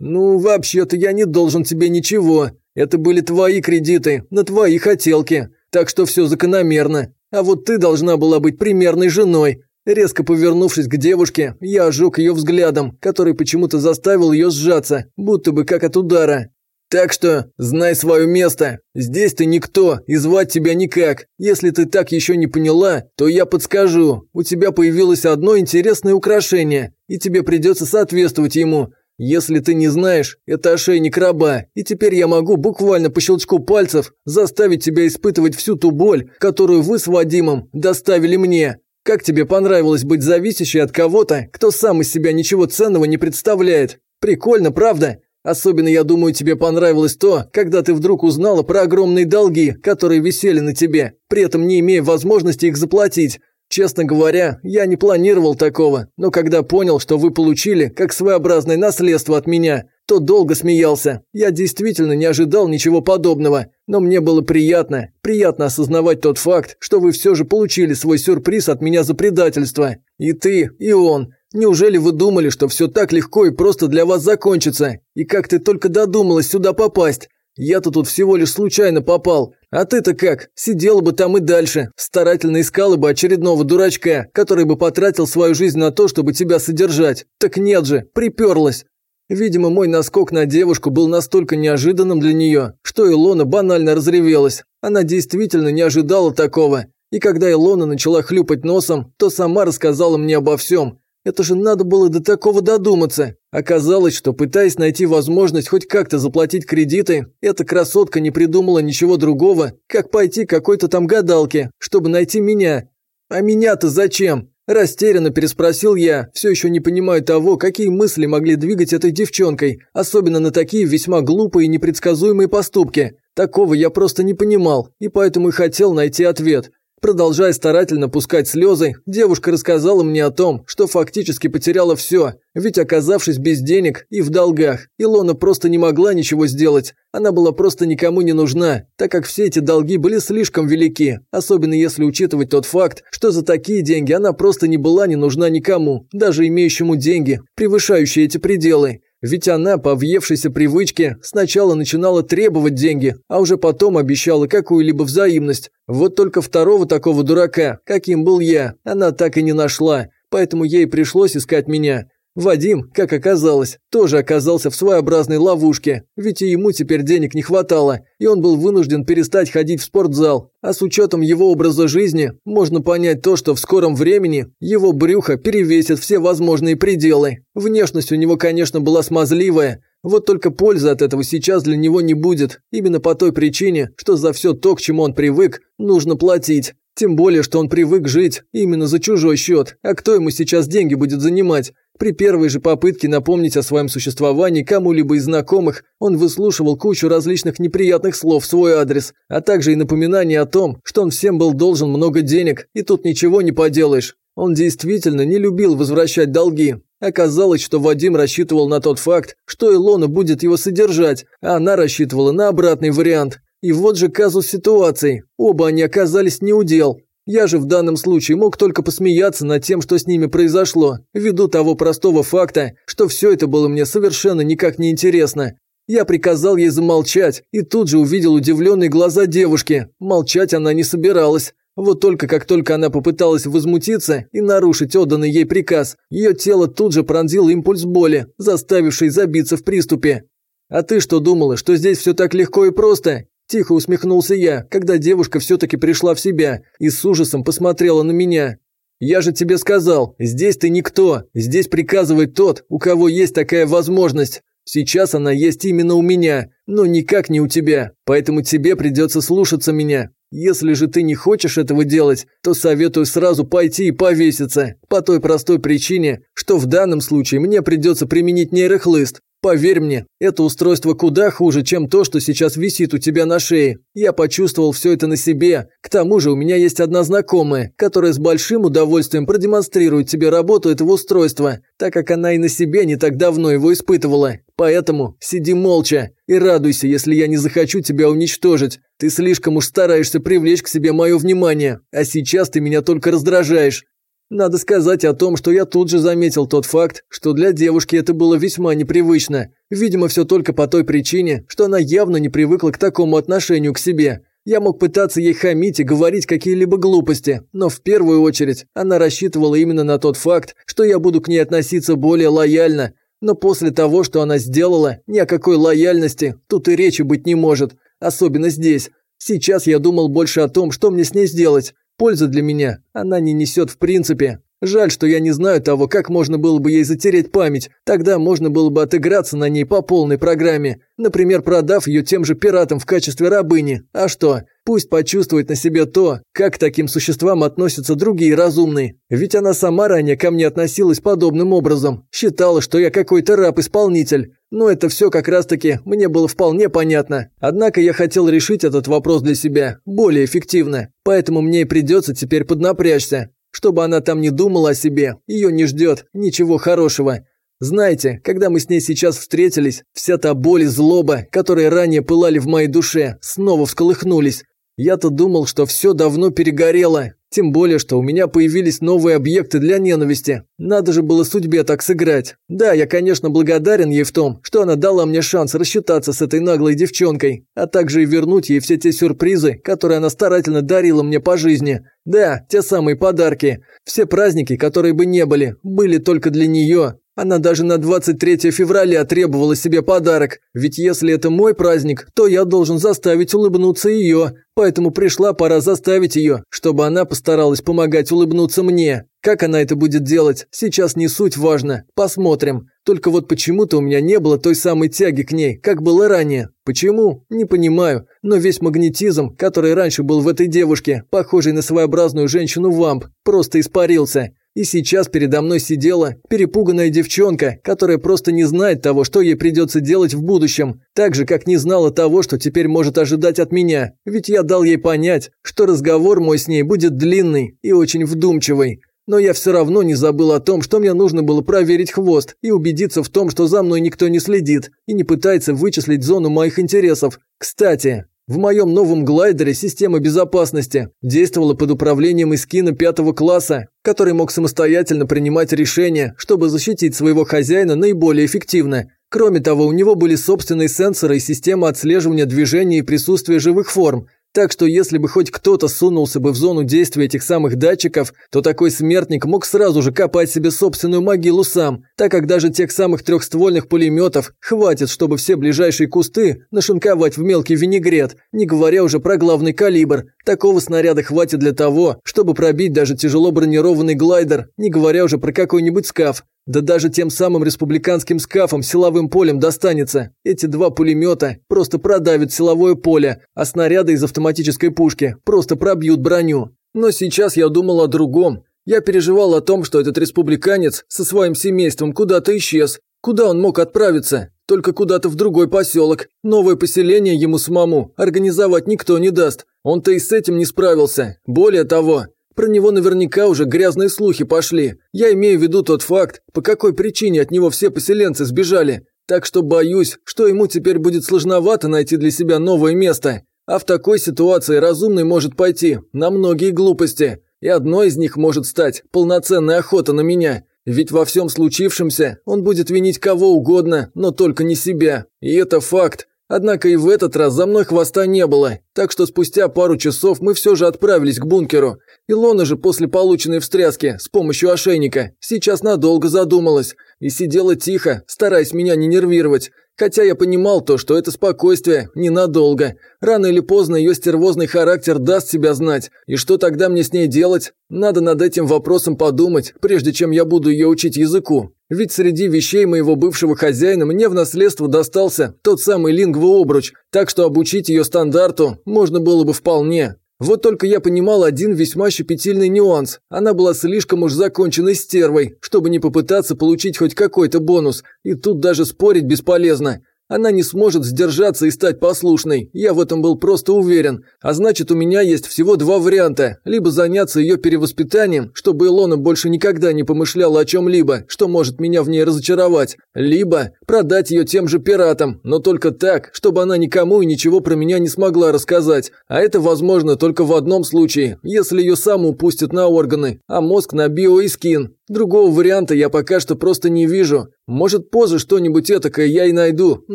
«Ну, вообще-то я не должен тебе ничего. Это были твои кредиты, на твои хотелки, так что все закономерно. А вот ты должна была быть примерной женой. Резко повернувшись к девушке, я ожег ее взглядом, который почему-то заставил ее сжаться, будто бы как от удара. Так что знай свое место. Здесь ты никто, и звать тебя никак. Если ты так еще не поняла, то я подскажу. У тебя появилось одно интересное украшение, и тебе придется соответствовать ему. Если ты не знаешь, это ошейник раба, и теперь я могу буквально по щелчку пальцев заставить тебя испытывать всю ту боль, которую вы с Вадимом доставили мне. Как тебе понравилось быть зависящей от кого-то, кто сам из себя ничего ценного не представляет? Прикольно, правда? Особенно, я думаю, тебе понравилось то, когда ты вдруг узнала про огромные долги, которые висели на тебе, при этом не имея возможности их заплатить. Честно говоря, я не планировал такого, но когда понял, что вы получили как своеобразное наследство от меня, то долго смеялся. Я действительно не ожидал ничего подобного, но мне было приятно, приятно осознавать тот факт, что вы все же получили свой сюрприз от меня за предательство. И ты, и он. Неужели вы думали, что все так легко и просто для вас закончится? И как ты только додумалась сюда попасть? Я-то тут всего лишь случайно попал. А ты-то как? Сидела бы там и дальше. Старательно искала бы очередного дурачка, который бы потратил свою жизнь на то, чтобы тебя содержать. Так нет же, приперлась. Видимо, мой наскок на девушку был настолько неожиданным для нее, что Илона банально разревелась. Она действительно не ожидала такого. И когда Илона начала хлюпать носом, то сама рассказала мне обо всем. Это же надо было до такого додуматься. Оказалось, что пытаясь найти возможность хоть как-то заплатить кредиты, эта красотка не придумала ничего другого, как пойти к какой-то там гадалке, чтобы найти меня. А меня-то зачем? Растерянно переспросил я, все еще не понимая того, какие мысли могли двигать этой девчонкой, особенно на такие весьма глупые и непредсказуемые поступки. Такого я просто не понимал, и поэтому и хотел найти ответ. Продолжая старательно пускать слезы, девушка рассказала мне о том, что фактически потеряла все, ведь оказавшись без денег и в долгах, Илона просто не могла ничего сделать. Она была просто никому не нужна, так как все эти долги были слишком велики, особенно если учитывать тот факт, что за такие деньги она просто не была не нужна никому, даже имеющему деньги, превышающие эти пределы. Ведь она, по въевшейся привычке, сначала начинала требовать деньги, а уже потом обещала какую-либо взаимность. Вот только второго такого дурака, каким был я, она так и не нашла, поэтому ей пришлось искать меня. Вадим, как оказалось, тоже оказался в своеобразной ловушке, ведь и ему теперь денег не хватало, и он был вынужден перестать ходить в спортзал. А с учетом его образа жизни, можно понять то, что в скором времени его брюхо перевесит все возможные пределы. Внешность у него, конечно, была смазливая, вот только пользы от этого сейчас для него не будет, именно по той причине, что за все то, к чему он привык, нужно платить. Тем более, что он привык жить именно за чужой счет, а кто ему сейчас деньги будет занимать? При первой же попытке напомнить о своем существовании кому-либо из знакомых, он выслушивал кучу различных неприятных слов в свой адрес, а также и напоминание о том, что он всем был должен много денег, и тут ничего не поделаешь. Он действительно не любил возвращать долги. Оказалось, что Вадим рассчитывал на тот факт, что Илона будет его содержать, а она рассчитывала на обратный вариант. И вот же казус ситуации. Оба они оказались неудел. Я же в данном случае мог только посмеяться над тем, что с ними произошло, ввиду того простого факта, что все это было мне совершенно никак не интересно. Я приказал ей замолчать и тут же увидел удивленные глаза девушки. Молчать она не собиралась. Вот только как только она попыталась возмутиться и нарушить отданный ей приказ, ее тело тут же пронзил импульс боли, заставивший забиться в приступе. «А ты что думала, что здесь все так легко и просто? Тихо усмехнулся я, когда девушка все-таки пришла в себя и с ужасом посмотрела на меня. «Я же тебе сказал, здесь ты никто, здесь приказывает тот, у кого есть такая возможность. Сейчас она есть именно у меня, но никак не у тебя, поэтому тебе придется слушаться меня. Если же ты не хочешь этого делать, то советую сразу пойти и повеситься, по той простой причине, что в данном случае мне придется применить нейрохлыст, Поверь мне, это устройство куда хуже, чем то, что сейчас висит у тебя на шее. Я почувствовал все это на себе. К тому же у меня есть одна знакомая, которая с большим удовольствием продемонстрирует тебе работу этого устройства, так как она и на себе не так давно его испытывала. Поэтому сиди молча и радуйся, если я не захочу тебя уничтожить. Ты слишком уж стараешься привлечь к себе мое внимание, а сейчас ты меня только раздражаешь. Надо сказать о том, что я тут же заметил тот факт, что для девушки это было весьма непривычно. Видимо, все только по той причине, что она явно не привыкла к такому отношению к себе. Я мог пытаться ей хамить и говорить какие-либо глупости, но в первую очередь она рассчитывала именно на тот факт, что я буду к ней относиться более лояльно. Но после того, что она сделала, ни о какой лояльности тут и речи быть не может. Особенно здесь. Сейчас я думал больше о том, что мне с ней сделать. Пользы для меня она не несет в принципе. Жаль, что я не знаю того, как можно было бы ей затереть память. Тогда можно было бы отыграться на ней по полной программе. Например, продав ее тем же пиратам в качестве рабыни. А что? Пусть почувствует на себе то, как к таким существам относятся другие разумные. Ведь она сама ранее ко мне относилась подобным образом. Считала, что я какой-то раб-исполнитель. Но это все как раз-таки мне было вполне понятно. Однако я хотел решить этот вопрос для себя более эффективно. Поэтому мне и придется теперь поднапрячься. Чтобы она там не думала о себе, ее не ждет ничего хорошего. Знаете, когда мы с ней сейчас встретились, вся та боль и злоба, которые ранее пылали в моей душе, снова всколыхнулись. Я-то думал, что все давно перегорело, тем более, что у меня появились новые объекты для ненависти. Надо же было судьбе так сыграть. Да, я, конечно, благодарен ей в том, что она дала мне шанс рассчитаться с этой наглой девчонкой, а также и вернуть ей все те сюрпризы, которые она старательно дарила мне по жизни. Да, те самые подарки. Все праздники, которые бы не были, были только для нее. Она даже на 23 февраля требовала себе подарок, ведь если это мой праздник, то я должен заставить улыбнуться ее, поэтому пришла пора заставить ее, чтобы она постаралась помогать улыбнуться мне. Как она это будет делать, сейчас не суть важно, посмотрим. Только вот почему-то у меня не было той самой тяги к ней, как было ранее. Почему? Не понимаю, но весь магнетизм, который раньше был в этой девушке, похожей на своеобразную женщину-вамп, просто испарился. И сейчас передо мной сидела перепуганная девчонка, которая просто не знает того, что ей придется делать в будущем, так же, как не знала того, что теперь может ожидать от меня, ведь я дал ей понять, что разговор мой с ней будет длинный и очень вдумчивый. Но я все равно не забыл о том, что мне нужно было проверить хвост и убедиться в том, что за мной никто не следит и не пытается вычислить зону моих интересов. Кстати, в моем новом глайдере система безопасности действовала под управлением Искина пятого класса, который мог самостоятельно принимать решения, чтобы защитить своего хозяина наиболее эффективно. Кроме того, у него были собственные сенсоры и система отслеживания движения и присутствия живых форм, так что если бы хоть кто-то сунулся бы в зону действия этих самых датчиков, то такой смертник мог сразу же копать себе собственную могилу сам, так как даже тех самых трехствольных пулеметов хватит, чтобы все ближайшие кусты нашинковать в мелкий винегрет, не говоря уже про главный калибр. Такого снаряда хватит для того, чтобы пробить даже тяжело бронированный глайдер, не говоря уже про какой-нибудь скаф. Да даже тем самым республиканским скафом силовым полем достанется. Эти два пулемета просто продавят силовое поле, а снаряды из автоматической пушки просто пробьют броню. Но сейчас я думал о другом. Я переживал о том, что этот республиканец со своим семейством куда-то исчез. Куда он мог отправиться? Только куда-то в другой поселок. Новое поселение ему самому организовать никто не даст. Он-то и с этим не справился. Более того, про него наверняка уже грязные слухи пошли. Я имею в виду тот факт, по какой причине от него все поселенцы сбежали. Так что боюсь, что ему теперь будет сложновато найти для себя новое место. А в такой ситуации разумный может пойти на многие глупости. И одной из них может стать полноценная охота на меня. Ведь во всем случившемся он будет винить кого угодно, но только не себя. И это факт. Однако и в этот раз за мной хвоста не было, так что спустя пару часов мы все же отправились к бункеру. Илона же после полученной встряски с помощью ошейника сейчас надолго задумалась и сидела тихо, стараясь меня не нервировать. Хотя я понимал то, что это спокойствие ненадолго. Рано или поздно ее стервозный характер даст себя знать. И что тогда мне с ней делать? Надо над этим вопросом подумать, прежде чем я буду ее учить языку. Ведь среди вещей моего бывшего хозяина мне в наследство достался тот самый лингвообруч, обруч, так что обучить ее стандарту можно было бы вполне. Вот только я понимал один весьма щепетильный нюанс. Она была слишком уж законченной стервой, чтобы не попытаться получить хоть какой-то бонус, и тут даже спорить бесполезно. Она не сможет сдержаться и стать послушной, я в этом был просто уверен. А значит, у меня есть всего два варианта. Либо заняться ее перевоспитанием, чтобы Илона больше никогда не помышляла о чем-либо, что может меня в ней разочаровать. Либо продать ее тем же пиратам, но только так, чтобы она никому и ничего про меня не смогла рассказать. А это возможно только в одном случае, если ее саму пустят на органы, а мозг на био и скин. Другого варианта я пока что просто не вижу. Может, позже что-нибудь этакое я и найду,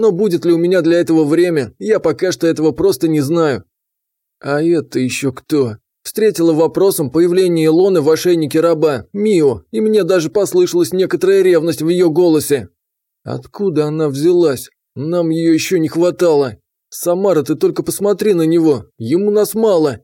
но будет ли у меня для этого время, я пока что этого просто не знаю. А это еще кто? Встретила вопросом появление Илоны в ошейнике раба, Мио, и мне даже послышалась некоторая ревность в ее голосе. Откуда она взялась? Нам ее еще не хватало. Самара, ты только посмотри на него, ему нас мало.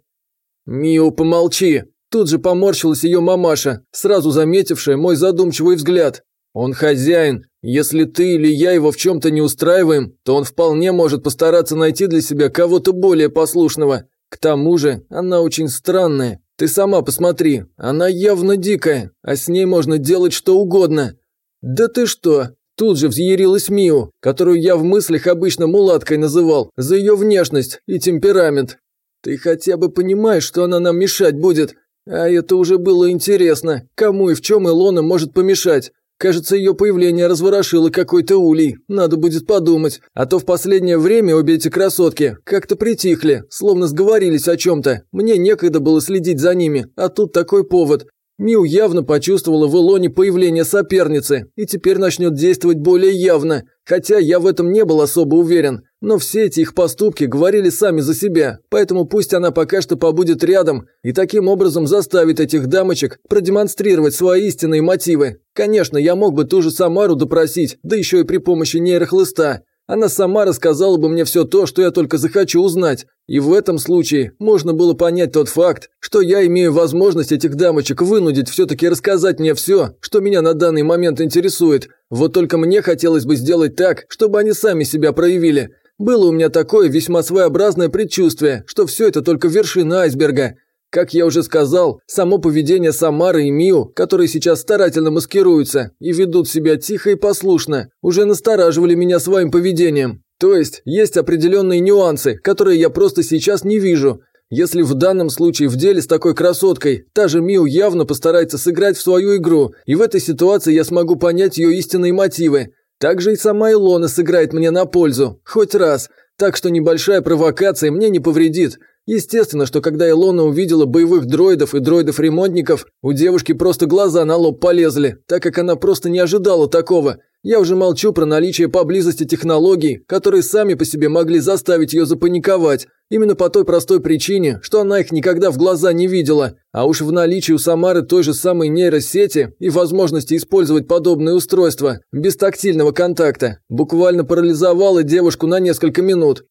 Мио, помолчи. Тут же поморщилась ее мамаша, сразу заметившая мой задумчивый взгляд. Он хозяин. Если ты или я его в чем-то не устраиваем, то он вполне может постараться найти для себя кого-то более послушного. К тому же, она очень странная. Ты сама посмотри, она явно дикая, а с ней можно делать что угодно. Да ты что? Тут же взъярилась Миу, которую я в мыслях обычно мулаткой называл, за ее внешность и темперамент. Ты хотя бы понимаешь, что она нам мешать будет? А это уже было интересно, кому и в чем Илона может помешать. Кажется, ее появление разворошило какой-то улей. Надо будет подумать. А то в последнее время обе эти красотки как-то притихли, словно сговорились о чем-то. Мне некогда было следить за ними, а тут такой повод. Миу явно почувствовала в Илоне появление соперницы и теперь начнет действовать более явно, хотя я в этом не был особо уверен. Но все эти их поступки говорили сами за себя, поэтому пусть она пока что побудет рядом и таким образом заставит этих дамочек продемонстрировать свои истинные мотивы. Конечно, я мог бы ту же Самару допросить, да еще и при помощи нейрохлыста, она сама рассказала бы мне все то, что я только захочу узнать. И в этом случае можно было понять тот факт, что я имею возможность этих дамочек вынудить все-таки рассказать мне все, что меня на данный момент интересует. Вот только мне хотелось бы сделать так, чтобы они сами себя проявили. Было у меня такое весьма своеобразное предчувствие, что все это только вершина айсберга. Как я уже сказал, само поведение Самары и Миу, которые сейчас старательно маскируются и ведут себя тихо и послушно, уже настораживали меня своим поведением. То есть, есть определенные нюансы, которые я просто сейчас не вижу. Если в данном случае в деле с такой красоткой, та же Миу явно постарается сыграть в свою игру, и в этой ситуации я смогу понять ее истинные мотивы. Также и сама Илона сыграет мне на пользу, хоть раз, так что небольшая провокация мне не повредит. Естественно, что когда Илона увидела боевых дроидов и дроидов-ремонтников, у девушки просто глаза на лоб полезли, так как она просто не ожидала такого. Я уже молчу про наличие поблизости технологий, которые сами по себе могли заставить ее запаниковать. Именно по той простой причине, что она их никогда в глаза не видела. А уж в наличии у Самары той же самой нейросети и возможности использовать подобные устройства без тактильного контакта буквально парализовала девушку на несколько минут.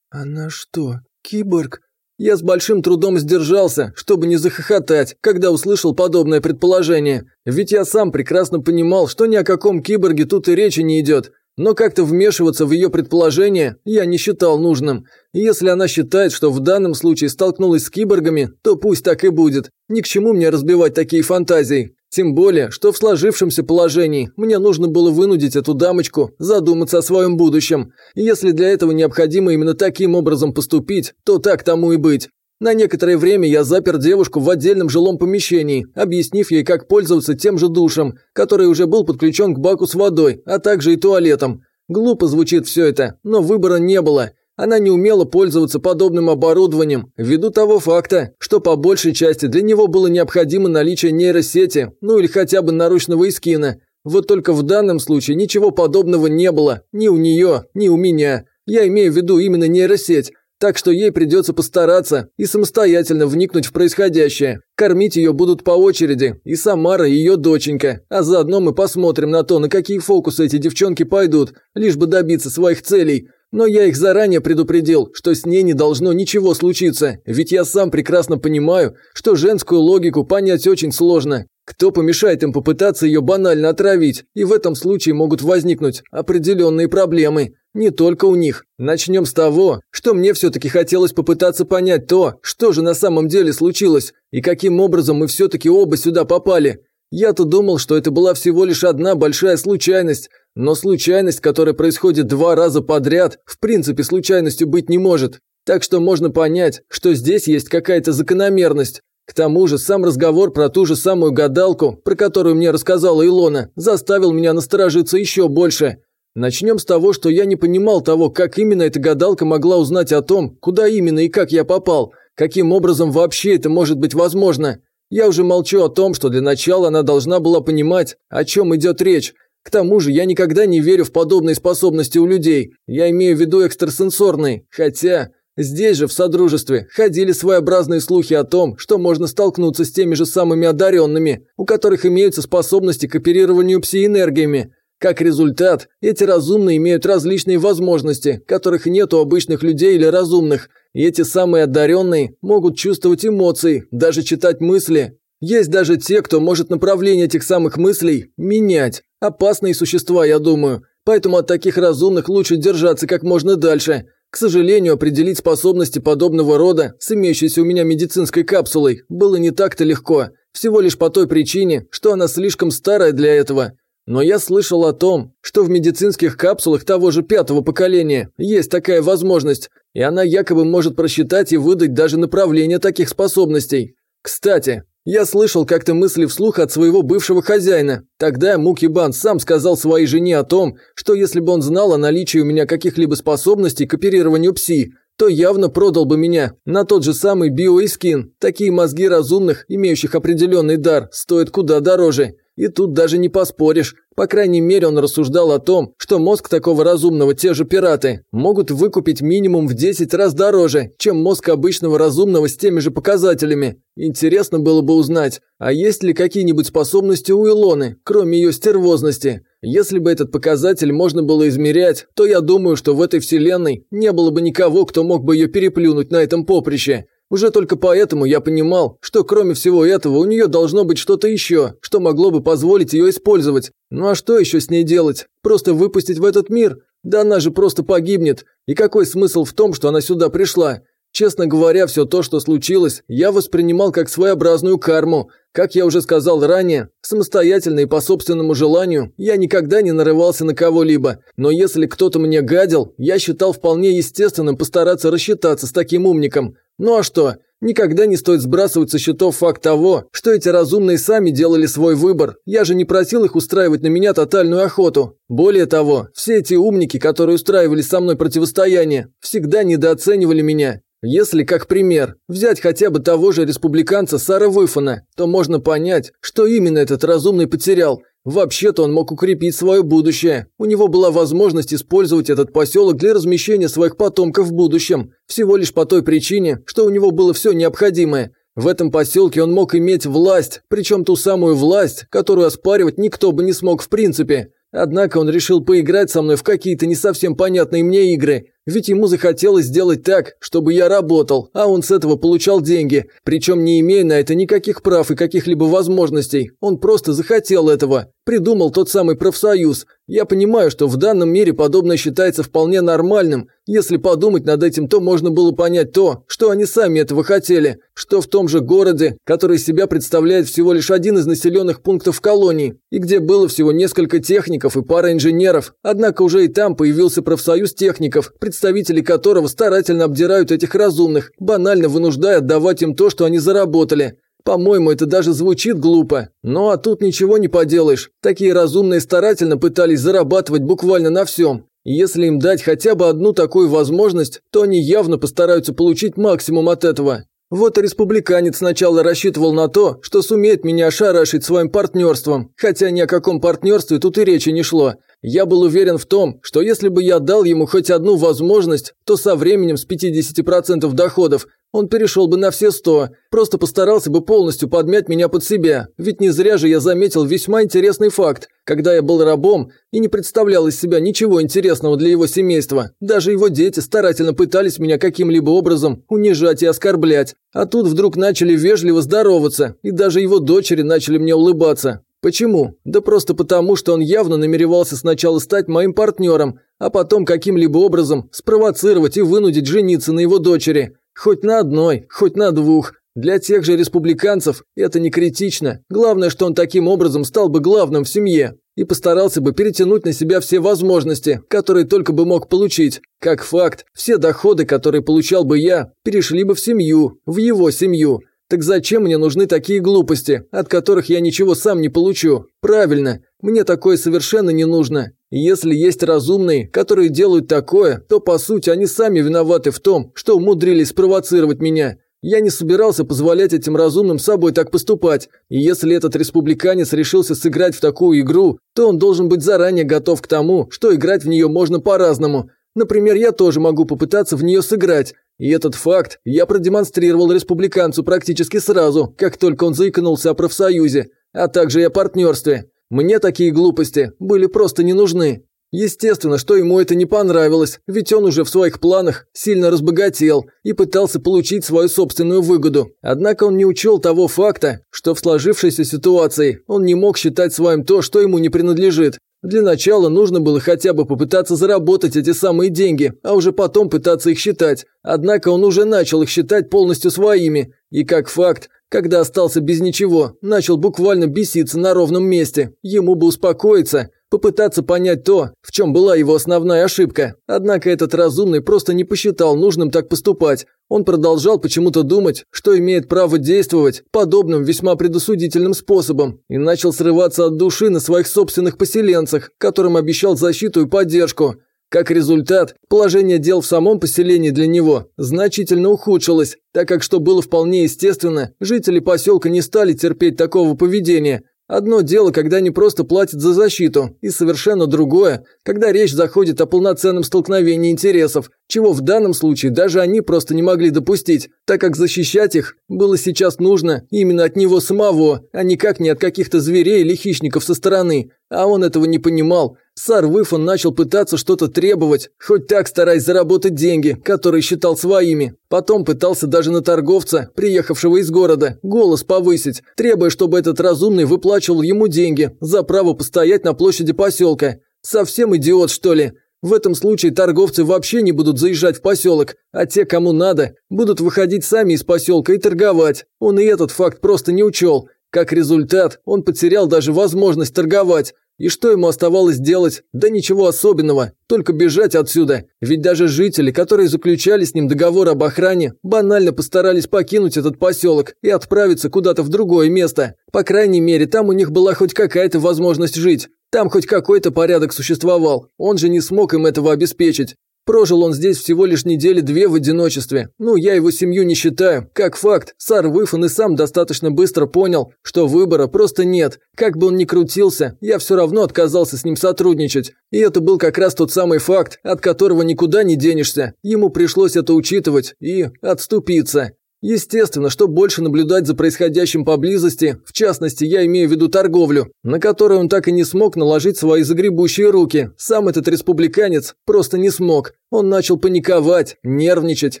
«Она что, киборг?» Я с большим трудом сдержался, чтобы не захохотать, когда услышал подобное предположение. Ведь я сам прекрасно понимал, что ни о каком киборге тут и речи не идет. Но как-то вмешиваться в ее предположение я не считал нужным. Если она считает, что в данном случае столкнулась с киборгами, то пусть так и будет. Ни к чему мне разбивать такие фантазии. Тем более, что в сложившемся положении мне нужно было вынудить эту дамочку задуматься о своем будущем. И если для этого необходимо именно таким образом поступить, то так тому и быть. На некоторое время я запер девушку в отдельном жилом помещении, объяснив ей, как пользоваться тем же душем, который уже был подключен к баку с водой, а также и туалетом. Глупо звучит все это, но выбора не было. Она не умела пользоваться подобным оборудованием, ввиду того факта, что по большей части для него было необходимо наличие нейросети, ну или хотя бы наручного искина. Вот только в данном случае ничего подобного не было, ни у нее, ни у меня. Я имею в виду именно нейросеть, так что ей придется постараться и самостоятельно вникнуть в происходящее. Кормить ее будут по очереди, и Самара, и ее доченька. А заодно мы посмотрим на то, на какие фокусы эти девчонки пойдут, лишь бы добиться своих целей. Но я их заранее предупредил, что с ней не должно ничего случиться, ведь я сам прекрасно понимаю, что женскую логику понять очень сложно. Кто помешает им попытаться ее банально отравить, и в этом случае могут возникнуть определенные проблемы. Не только у них. Начнем с того, что мне все-таки хотелось попытаться понять то, что же на самом деле случилось, и каким образом мы все-таки оба сюда попали. Я-то думал, что это была всего лишь одна большая случайность, но случайность, которая происходит два раза подряд, в принципе случайностью быть не может. Так что можно понять, что здесь есть какая-то закономерность. К тому же сам разговор про ту же самую гадалку, про которую мне рассказала Илона, заставил меня насторожиться еще больше. Начнем с того, что я не понимал того, как именно эта гадалка могла узнать о том, куда именно и как я попал, каким образом вообще это может быть возможно. Я уже молчу о том, что для начала она должна была понимать, о чем идет речь, к тому же я никогда не верю в подобные способности у людей. Я имею в виду экстрасенсорные. Хотя здесь же в Содружестве ходили своеобразные слухи о том, что можно столкнуться с теми же самыми одаренными, у которых имеются способности к оперированию пси-энергиями. Как результат, эти разумные имеют различные возможности, которых нет у обычных людей или разумных. И эти самые одаренные могут чувствовать эмоции, даже читать мысли. Есть даже те, кто может направление этих самых мыслей менять. Опасные существа, я думаю. Поэтому от таких разумных лучше держаться как можно дальше. К сожалению, определить способности подобного рода с имеющейся у меня медицинской капсулой было не так-то легко. Всего лишь по той причине, что она слишком старая для этого. Но я слышал о том, что в медицинских капсулах того же пятого поколения есть такая возможность, и она якобы может просчитать и выдать даже направление таких способностей. Кстати, я слышал как-то мысли вслух от своего бывшего хозяина. Тогда Мукибан сам сказал своей жене о том, что если бы он знал о наличии у меня каких-либо способностей к оперированию пси, то явно продал бы меня на тот же самый биоискин. Такие мозги разумных, имеющих определенный дар, стоят куда дороже. И тут даже не поспоришь. По крайней мере, он рассуждал о том, что мозг такого разумного те же пираты могут выкупить минимум в 10 раз дороже, чем мозг обычного разумного с теми же показателями. Интересно было бы узнать, а есть ли какие-нибудь способности у Илоны, кроме ее стервозности. Если бы этот показатель можно было измерять, то я думаю, что в этой вселенной не было бы никого, кто мог бы ее переплюнуть на этом поприще. Уже только поэтому я понимал, что кроме всего этого у нее должно быть что-то еще, что могло бы позволить ее использовать. Ну а что еще с ней делать? Просто выпустить в этот мир? Да она же просто погибнет. И какой смысл в том, что она сюда пришла? Честно говоря, все то, что случилось, я воспринимал как своеобразную карму. Как я уже сказал ранее, самостоятельно и по собственному желанию я никогда не нарывался на кого-либо. Но если кто-то мне гадил, я считал вполне естественным постараться рассчитаться с таким умником. Ну а что? Никогда не стоит сбрасывать со счетов факт того, что эти разумные сами делали свой выбор. Я же не просил их устраивать на меня тотальную охоту. Более того, все эти умники, которые устраивали со мной противостояние, всегда недооценивали меня. Если, как пример, взять хотя бы того же республиканца Сара Выфана, то можно понять, что именно этот разумный потерял. Вообще-то он мог укрепить свое будущее. У него была возможность использовать этот поселок для размещения своих потомков в будущем. Всего лишь по той причине, что у него было все необходимое. В этом поселке он мог иметь власть, причем ту самую власть, которую оспаривать никто бы не смог в принципе. Однако он решил поиграть со мной в какие-то не совсем понятные мне игры, ведь ему захотелось сделать так, чтобы я работал, а он с этого получал деньги, причем не имея на это никаких прав и каких-либо возможностей. Он просто захотел этого. Придумал тот самый профсоюз. Я понимаю, что в данном мире подобное считается вполне нормальным. Если подумать над этим, то можно было понять то, что они сами этого хотели. Что в том же городе, который себя представляет всего лишь один из населенных пунктов колонии, и где было всего несколько техников и пара инженеров, однако уже и там появился профсоюз техников, представители которого старательно обдирают этих разумных, банально вынуждая отдавать им то, что они заработали. По-моему, это даже звучит глупо. Ну а тут ничего не поделаешь. Такие разумные старательно пытались зарабатывать буквально на всем. Если им дать хотя бы одну такую возможность, то они явно постараются получить максимум от этого. Вот и республиканец сначала рассчитывал на то, что сумеет меня ошарашить своим партнерством, хотя ни о каком партнерстве тут и речи не шло. Я был уверен в том, что если бы я дал ему хоть одну возможность, то со временем с 50% доходов он перешел бы на все сто, просто постарался бы полностью подмять меня под себя. Ведь не зря же я заметил весьма интересный факт. Когда я был рабом и не представлял из себя ничего интересного для его семейства, даже его дети старательно пытались меня каким-либо образом унижать и оскорблять. А тут вдруг начали вежливо здороваться, и даже его дочери начали мне улыбаться. Почему? Да просто потому, что он явно намеревался сначала стать моим партнером, а потом каким-либо образом спровоцировать и вынудить жениться на его дочери. Хоть на одной, хоть на двух. Для тех же республиканцев это не критично. Главное, что он таким образом стал бы главным в семье и постарался бы перетянуть на себя все возможности, которые только бы мог получить. Как факт, все доходы, которые получал бы я, перешли бы в семью, в его семью. Так зачем мне нужны такие глупости, от которых я ничего сам не получу? Правильно, мне такое совершенно не нужно. Если есть разумные, которые делают такое, то по сути они сами виноваты в том, что умудрились спровоцировать меня. Я не собирался позволять этим разумным собой так поступать, и если этот республиканец решился сыграть в такую игру, то он должен быть заранее готов к тому, что играть в нее можно по-разному. Например, я тоже могу попытаться в нее сыграть, и этот факт я продемонстрировал республиканцу практически сразу, как только он заикнулся о профсоюзе, а также и о партнерстве. Мне такие глупости были просто не нужны. Естественно, что ему это не понравилось, ведь он уже в своих планах сильно разбогател и пытался получить свою собственную выгоду. Однако он не учел того факта, что в сложившейся ситуации он не мог считать своим то, что ему не принадлежит. Для начала нужно было хотя бы попытаться заработать эти самые деньги, а уже потом пытаться их считать. Однако он уже начал их считать полностью своими. И как факт, когда остался без ничего, начал буквально беситься на ровном месте. Ему бы успокоиться, попытаться понять то, в чем была его основная ошибка. Однако этот разумный просто не посчитал нужным так поступать. Он продолжал почему-то думать, что имеет право действовать подобным весьма предосудительным способом и начал срываться от души на своих собственных поселенцах, которым обещал защиту и поддержку. Как результат, положение дел в самом поселении для него значительно ухудшилось, так как, что было вполне естественно, жители поселка не стали терпеть такого поведения – Одно дело, когда они просто платят за защиту, и совершенно другое, когда речь заходит о полноценном столкновении интересов, чего в данном случае даже они просто не могли допустить, так как защищать их было сейчас нужно именно от него самого, а никак не от каких-то зверей или хищников со стороны. А он этого не понимал. Сар Выфон начал пытаться что-то требовать, хоть так стараясь заработать деньги, которые считал своими. Потом пытался даже на торговца, приехавшего из города, голос повысить, требуя, чтобы этот разумный выплачивал ему деньги за право постоять на площади поселка. Совсем идиот, что ли? В этом случае торговцы вообще не будут заезжать в поселок, а те, кому надо, будут выходить сами из поселка и торговать. Он и этот факт просто не учел. Как результат, он потерял даже возможность торговать. И что ему оставалось делать? Да ничего особенного, только бежать отсюда. Ведь даже жители, которые заключали с ним договор об охране, банально постарались покинуть этот поселок и отправиться куда-то в другое место. По крайней мере, там у них была хоть какая-то возможность жить. Там хоть какой-то порядок существовал. Он же не смог им этого обеспечить. Прожил он здесь всего лишь недели две в одиночестве. Ну, я его семью не считаю. Как факт, Сар Выфан и сам достаточно быстро понял, что выбора просто нет. Как бы он ни крутился, я все равно отказался с ним сотрудничать. И это был как раз тот самый факт, от которого никуда не денешься. Ему пришлось это учитывать и отступиться. Естественно, что больше наблюдать за происходящим поблизости, в частности, я имею в виду торговлю, на которую он так и не смог наложить свои загребущие руки. Сам этот республиканец просто не смог. Он начал паниковать, нервничать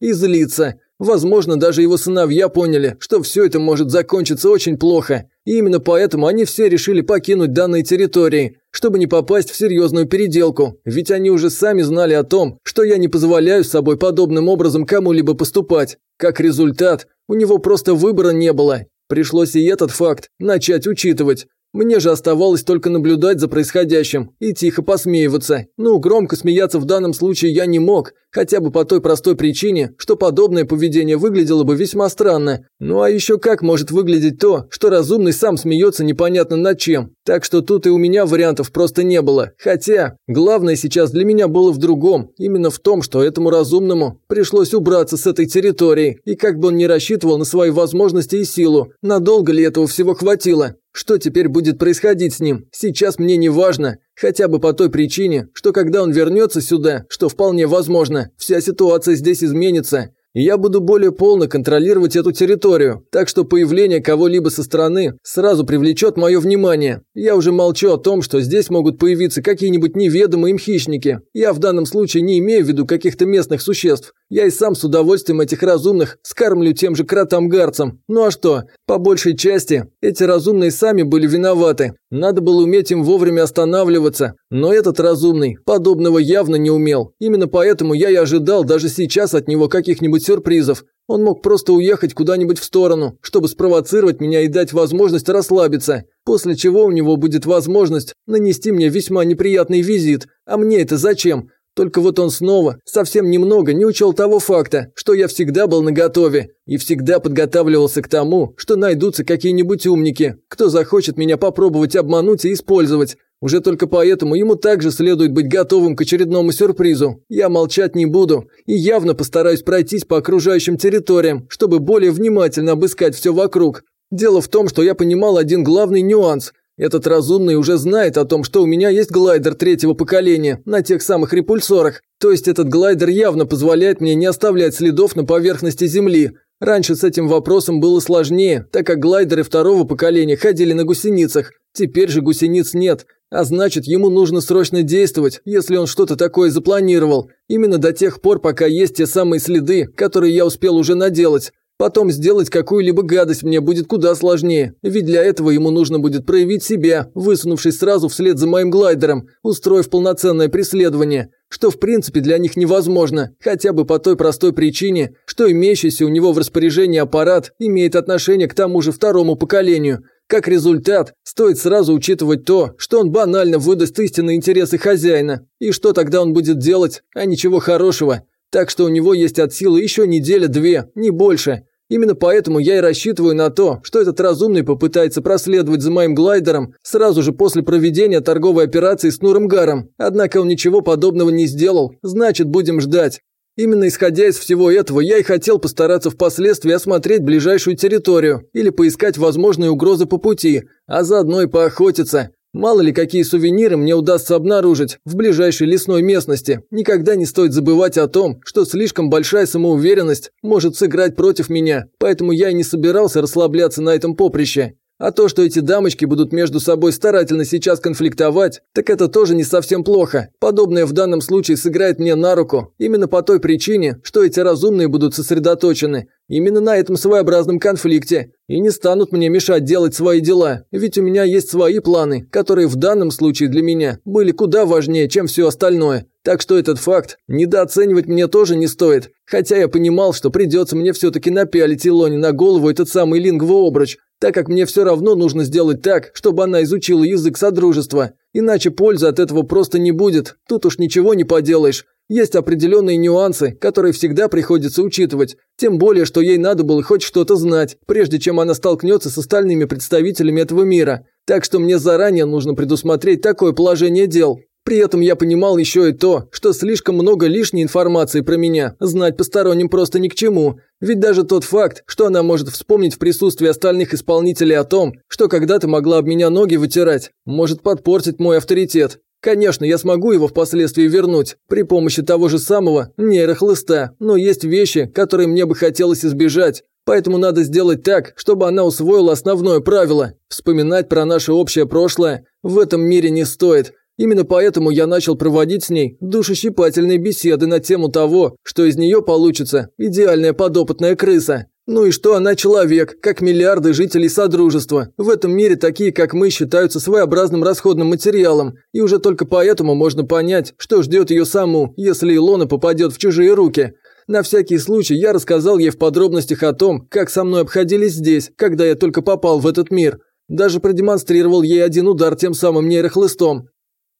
и злиться. Возможно, даже его сыновья поняли, что все это может закончиться очень плохо. И именно поэтому они все решили покинуть данные территории, чтобы не попасть в серьезную переделку. Ведь они уже сами знали о том, что я не позволяю с собой подобным образом кому-либо поступать. Как результат, у него просто выбора не было. Пришлось и этот факт начать учитывать. Мне же оставалось только наблюдать за происходящим и тихо посмеиваться. Ну, громко смеяться в данном случае я не мог, хотя бы по той простой причине, что подобное поведение выглядело бы весьма странно. Ну а еще как может выглядеть то, что разумный сам смеется непонятно над чем. Так что тут и у меня вариантов просто не было. Хотя, главное сейчас для меня было в другом, именно в том, что этому разумному пришлось убраться с этой территории, и как бы он ни рассчитывал на свои возможности и силу, надолго ли этого всего хватило. Что теперь будет происходить с ним, сейчас мне не важно, хотя бы по той причине, что когда он вернется сюда, что вполне возможно, вся ситуация здесь изменится, и я буду более полно контролировать эту территорию, так что появление кого-либо со стороны сразу привлечет мое внимание. Я уже молчу о том, что здесь могут появиться какие-нибудь неведомые им хищники. Я в данном случае не имею в виду каких-то местных существ. Я и сам с удовольствием этих разумных скармлю тем же кротам-гарцам. Ну а что? По большей части, эти разумные сами были виноваты. Надо было уметь им вовремя останавливаться. Но этот разумный подобного явно не умел. Именно поэтому я и ожидал даже сейчас от него каких-нибудь сюрпризов. Он мог просто уехать куда-нибудь в сторону, чтобы спровоцировать меня и дать возможность расслабиться, после чего у него будет возможность нанести мне весьма неприятный визит. А мне это зачем? Только вот он снова, совсем немного, не учел того факта, что я всегда был наготове и всегда подготавливался к тому, что найдутся какие-нибудь умники, кто захочет меня попробовать обмануть и использовать. Уже только поэтому ему также следует быть готовым к очередному сюрпризу. Я молчать не буду и явно постараюсь пройтись по окружающим территориям, чтобы более внимательно обыскать все вокруг. Дело в том, что я понимал один главный нюанс. Этот разумный уже знает о том, что у меня есть глайдер третьего поколения на тех самых репульсорах. То есть этот глайдер явно позволяет мне не оставлять следов на поверхности Земли. Раньше с этим вопросом было сложнее, так как глайдеры второго поколения ходили на гусеницах. Теперь же гусениц нет, а значит, ему нужно срочно действовать, если он что-то такое запланировал. Именно до тех пор, пока есть те самые следы, которые я успел уже наделать. Потом сделать какую-либо гадость мне будет куда сложнее, ведь для этого ему нужно будет проявить себя, высунувшись сразу вслед за моим глайдером, устроив полноценное преследование, что в принципе для них невозможно, хотя бы по той простой причине, что имеющийся у него в распоряжении аппарат имеет отношение к тому же второму поколению. Как результат, стоит сразу учитывать то, что он банально выдаст истинные интересы хозяина. И что тогда он будет делать? А ничего хорошего. Так что у него есть от силы еще неделя-две, не больше. Именно поэтому я и рассчитываю на то, что этот разумный попытается проследовать за моим глайдером сразу же после проведения торговой операции с Нурмгаром. Однако он ничего подобного не сделал, значит будем ждать. Именно исходя из всего этого, я и хотел постараться впоследствии осмотреть ближайшую территорию или поискать возможные угрозы по пути, а заодно и поохотиться. Мало ли какие сувениры мне удастся обнаружить в ближайшей лесной местности. Никогда не стоит забывать о том, что слишком большая самоуверенность может сыграть против меня, поэтому я и не собирался расслабляться на этом поприще. А то, что эти дамочки будут между собой старательно сейчас конфликтовать, так это тоже не совсем плохо. Подобное в данном случае сыграет мне на руку. Именно по той причине, что эти разумные будут сосредоточены. Именно на этом своеобразном конфликте. И не станут мне мешать делать свои дела. Ведь у меня есть свои планы, которые в данном случае для меня были куда важнее, чем все остальное. Так что этот факт недооценивать мне тоже не стоит. Хотя я понимал, что придется мне все-таки напялить Илоне на голову этот самый лингвообруч, обруч, так как мне все равно нужно сделать так, чтобы она изучила язык Содружества. Иначе пользы от этого просто не будет, тут уж ничего не поделаешь. Есть определенные нюансы, которые всегда приходится учитывать, тем более, что ей надо было хоть что-то знать, прежде чем она столкнется с остальными представителями этого мира. Так что мне заранее нужно предусмотреть такое положение дел. При этом я понимал еще и то, что слишком много лишней информации про меня знать посторонним просто ни к чему. Ведь даже тот факт, что она может вспомнить в присутствии остальных исполнителей о том, что когда-то могла об меня ноги вытирать, может подпортить мой авторитет. Конечно, я смогу его впоследствии вернуть при помощи того же самого нейрохлыста, но есть вещи, которые мне бы хотелось избежать. Поэтому надо сделать так, чтобы она усвоила основное правило. Вспоминать про наше общее прошлое в этом мире не стоит. Именно поэтому я начал проводить с ней душещипательные беседы на тему того, что из нее получится идеальная подопытная крыса. Ну и что она человек, как миллиарды жителей Содружества. В этом мире такие, как мы, считаются своеобразным расходным материалом, и уже только поэтому можно понять, что ждет ее саму, если Илона попадет в чужие руки. На всякий случай я рассказал ей в подробностях о том, как со мной обходились здесь, когда я только попал в этот мир. Даже продемонстрировал ей один удар тем самым нейрохлыстом,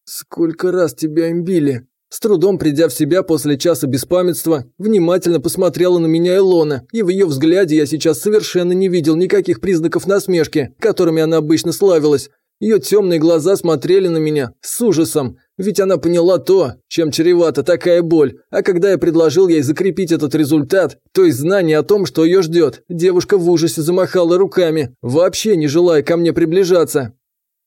«Сколько раз тебя им били?» С трудом придя в себя после часа беспамятства, внимательно посмотрела на меня Илона, и в ее взгляде я сейчас совершенно не видел никаких признаков насмешки, которыми она обычно славилась. Ее темные глаза смотрели на меня с ужасом, ведь она поняла то, чем чревата такая боль. А когда я предложил ей закрепить этот результат, то есть знание о том, что ее ждет, девушка в ужасе замахала руками, вообще не желая ко мне приближаться.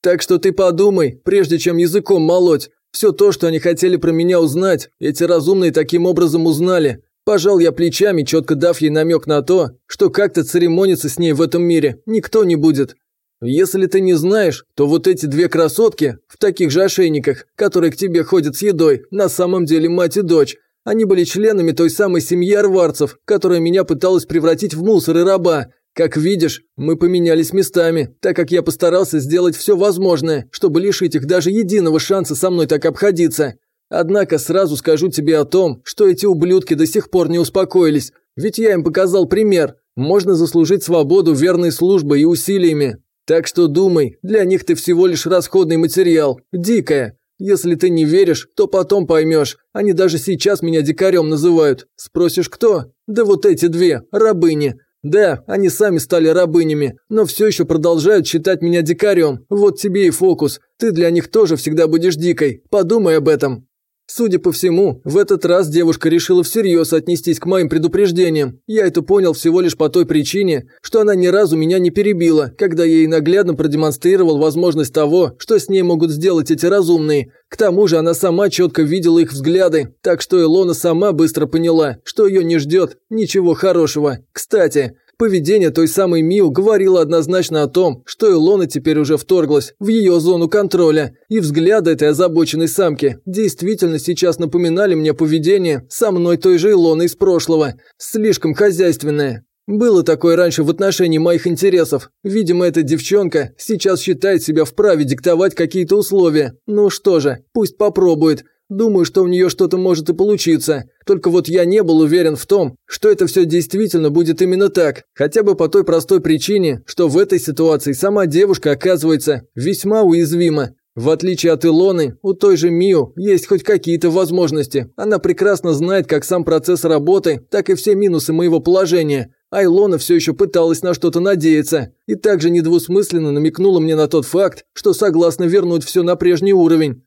Так что ты подумай, прежде чем языком молоть. Все то, что они хотели про меня узнать, эти разумные таким образом узнали. Пожал я плечами, четко дав ей намек на то, что как-то церемониться с ней в этом мире никто не будет. Если ты не знаешь, то вот эти две красотки в таких же ошейниках, которые к тебе ходят с едой, на самом деле мать и дочь. Они были членами той самой семьи арварцев, которая меня пыталась превратить в мусор и раба, как видишь, мы поменялись местами, так как я постарался сделать все возможное, чтобы лишить их даже единого шанса со мной так обходиться. Однако сразу скажу тебе о том, что эти ублюдки до сих пор не успокоились, ведь я им показал пример. Можно заслужить свободу верной службой и усилиями. Так что думай, для них ты всего лишь расходный материал, дикая. Если ты не веришь, то потом поймешь. Они даже сейчас меня дикарем называют. Спросишь, кто? Да вот эти две, рабыни. Да, они сами стали рабынями, но все еще продолжают считать меня дикарем. Вот тебе и фокус. Ты для них тоже всегда будешь дикой. Подумай об этом. Судя по всему, в этот раз девушка решила всерьез отнестись к моим предупреждениям. Я это понял всего лишь по той причине, что она ни разу меня не перебила, когда я ей наглядно продемонстрировал возможность того, что с ней могут сделать эти разумные. К тому же она сама четко видела их взгляды, так что Илона сама быстро поняла, что ее не ждет ничего хорошего. Кстати, Поведение той самой Миу говорило однозначно о том, что Илона теперь уже вторглась в ее зону контроля, и взгляды этой озабоченной самки действительно сейчас напоминали мне поведение со мной той же Илоны из прошлого, слишком хозяйственное. Было такое раньше в отношении моих интересов. Видимо, эта девчонка сейчас считает себя вправе диктовать какие-то условия. Ну что же, пусть попробует. Думаю, что у нее что-то может и получиться. Только вот я не был уверен в том, что это все действительно будет именно так. Хотя бы по той простой причине, что в этой ситуации сама девушка оказывается весьма уязвима. В отличие от Илоны, у той же Миу есть хоть какие-то возможности. Она прекрасно знает как сам процесс работы, так и все минусы моего положения. А Илона все еще пыталась на что-то надеяться. И также недвусмысленно намекнула мне на тот факт, что согласна вернуть все на прежний уровень.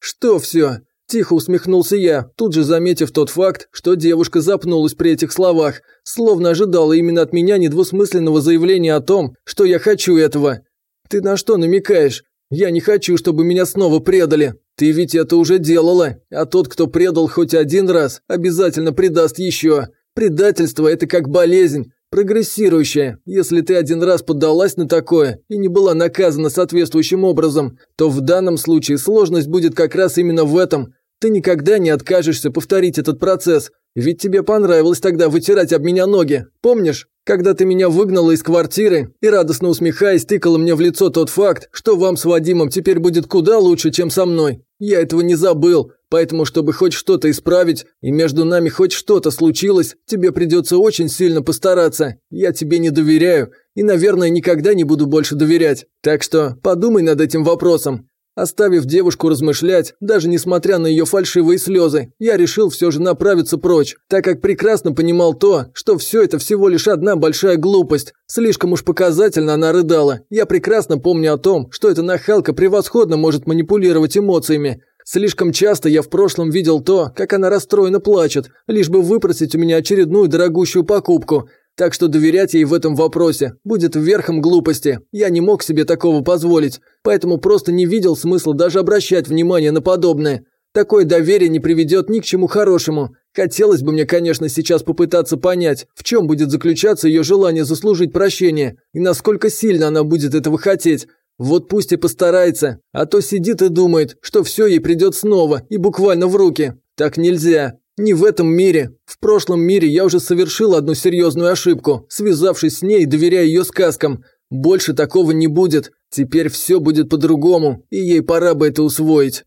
Что все? Тихо усмехнулся я, тут же заметив тот факт, что девушка запнулась при этих словах, словно ожидала именно от меня недвусмысленного заявления о том, что я хочу этого. «Ты на что намекаешь? Я не хочу, чтобы меня снова предали. Ты ведь это уже делала, а тот, кто предал хоть один раз, обязательно предаст еще. Предательство – это как болезнь, прогрессирующая. Если ты один раз поддалась на такое и не была наказана соответствующим образом, то в данном случае сложность будет как раз именно в этом. Ты никогда не откажешься повторить этот процесс, ведь тебе понравилось тогда вытирать об меня ноги, помнишь? Когда ты меня выгнала из квартиры и, радостно усмехаясь, тыкала мне в лицо тот факт, что вам с Вадимом теперь будет куда лучше, чем со мной. Я этого не забыл, поэтому, чтобы хоть что-то исправить, и между нами хоть что-то случилось, тебе придется очень сильно постараться. Я тебе не доверяю и, наверное, никогда не буду больше доверять. Так что подумай над этим вопросом. Оставив девушку размышлять, даже несмотря на ее фальшивые слезы, я решил все же направиться прочь, так как прекрасно понимал то, что все это всего лишь одна большая глупость. Слишком уж показательно она рыдала. Я прекрасно помню о том, что эта нахалка превосходно может манипулировать эмоциями. Слишком часто я в прошлом видел то, как она расстроенно плачет, лишь бы выпросить у меня очередную дорогущую покупку. Так что доверять ей в этом вопросе будет верхом глупости. Я не мог себе такого позволить, поэтому просто не видел смысла даже обращать внимание на подобное. Такое доверие не приведет ни к чему хорошему. Хотелось бы мне, конечно, сейчас попытаться понять, в чем будет заключаться ее желание заслужить прощение и насколько сильно она будет этого хотеть. Вот пусть и постарается, а то сидит и думает, что все ей придет снова и буквально в руки. Так нельзя. Не в этом мире. В прошлом мире я уже совершил одну серьезную ошибку, связавшись с ней доверяя ее сказкам. Больше такого не будет. Теперь все будет по-другому, и ей пора бы это усвоить.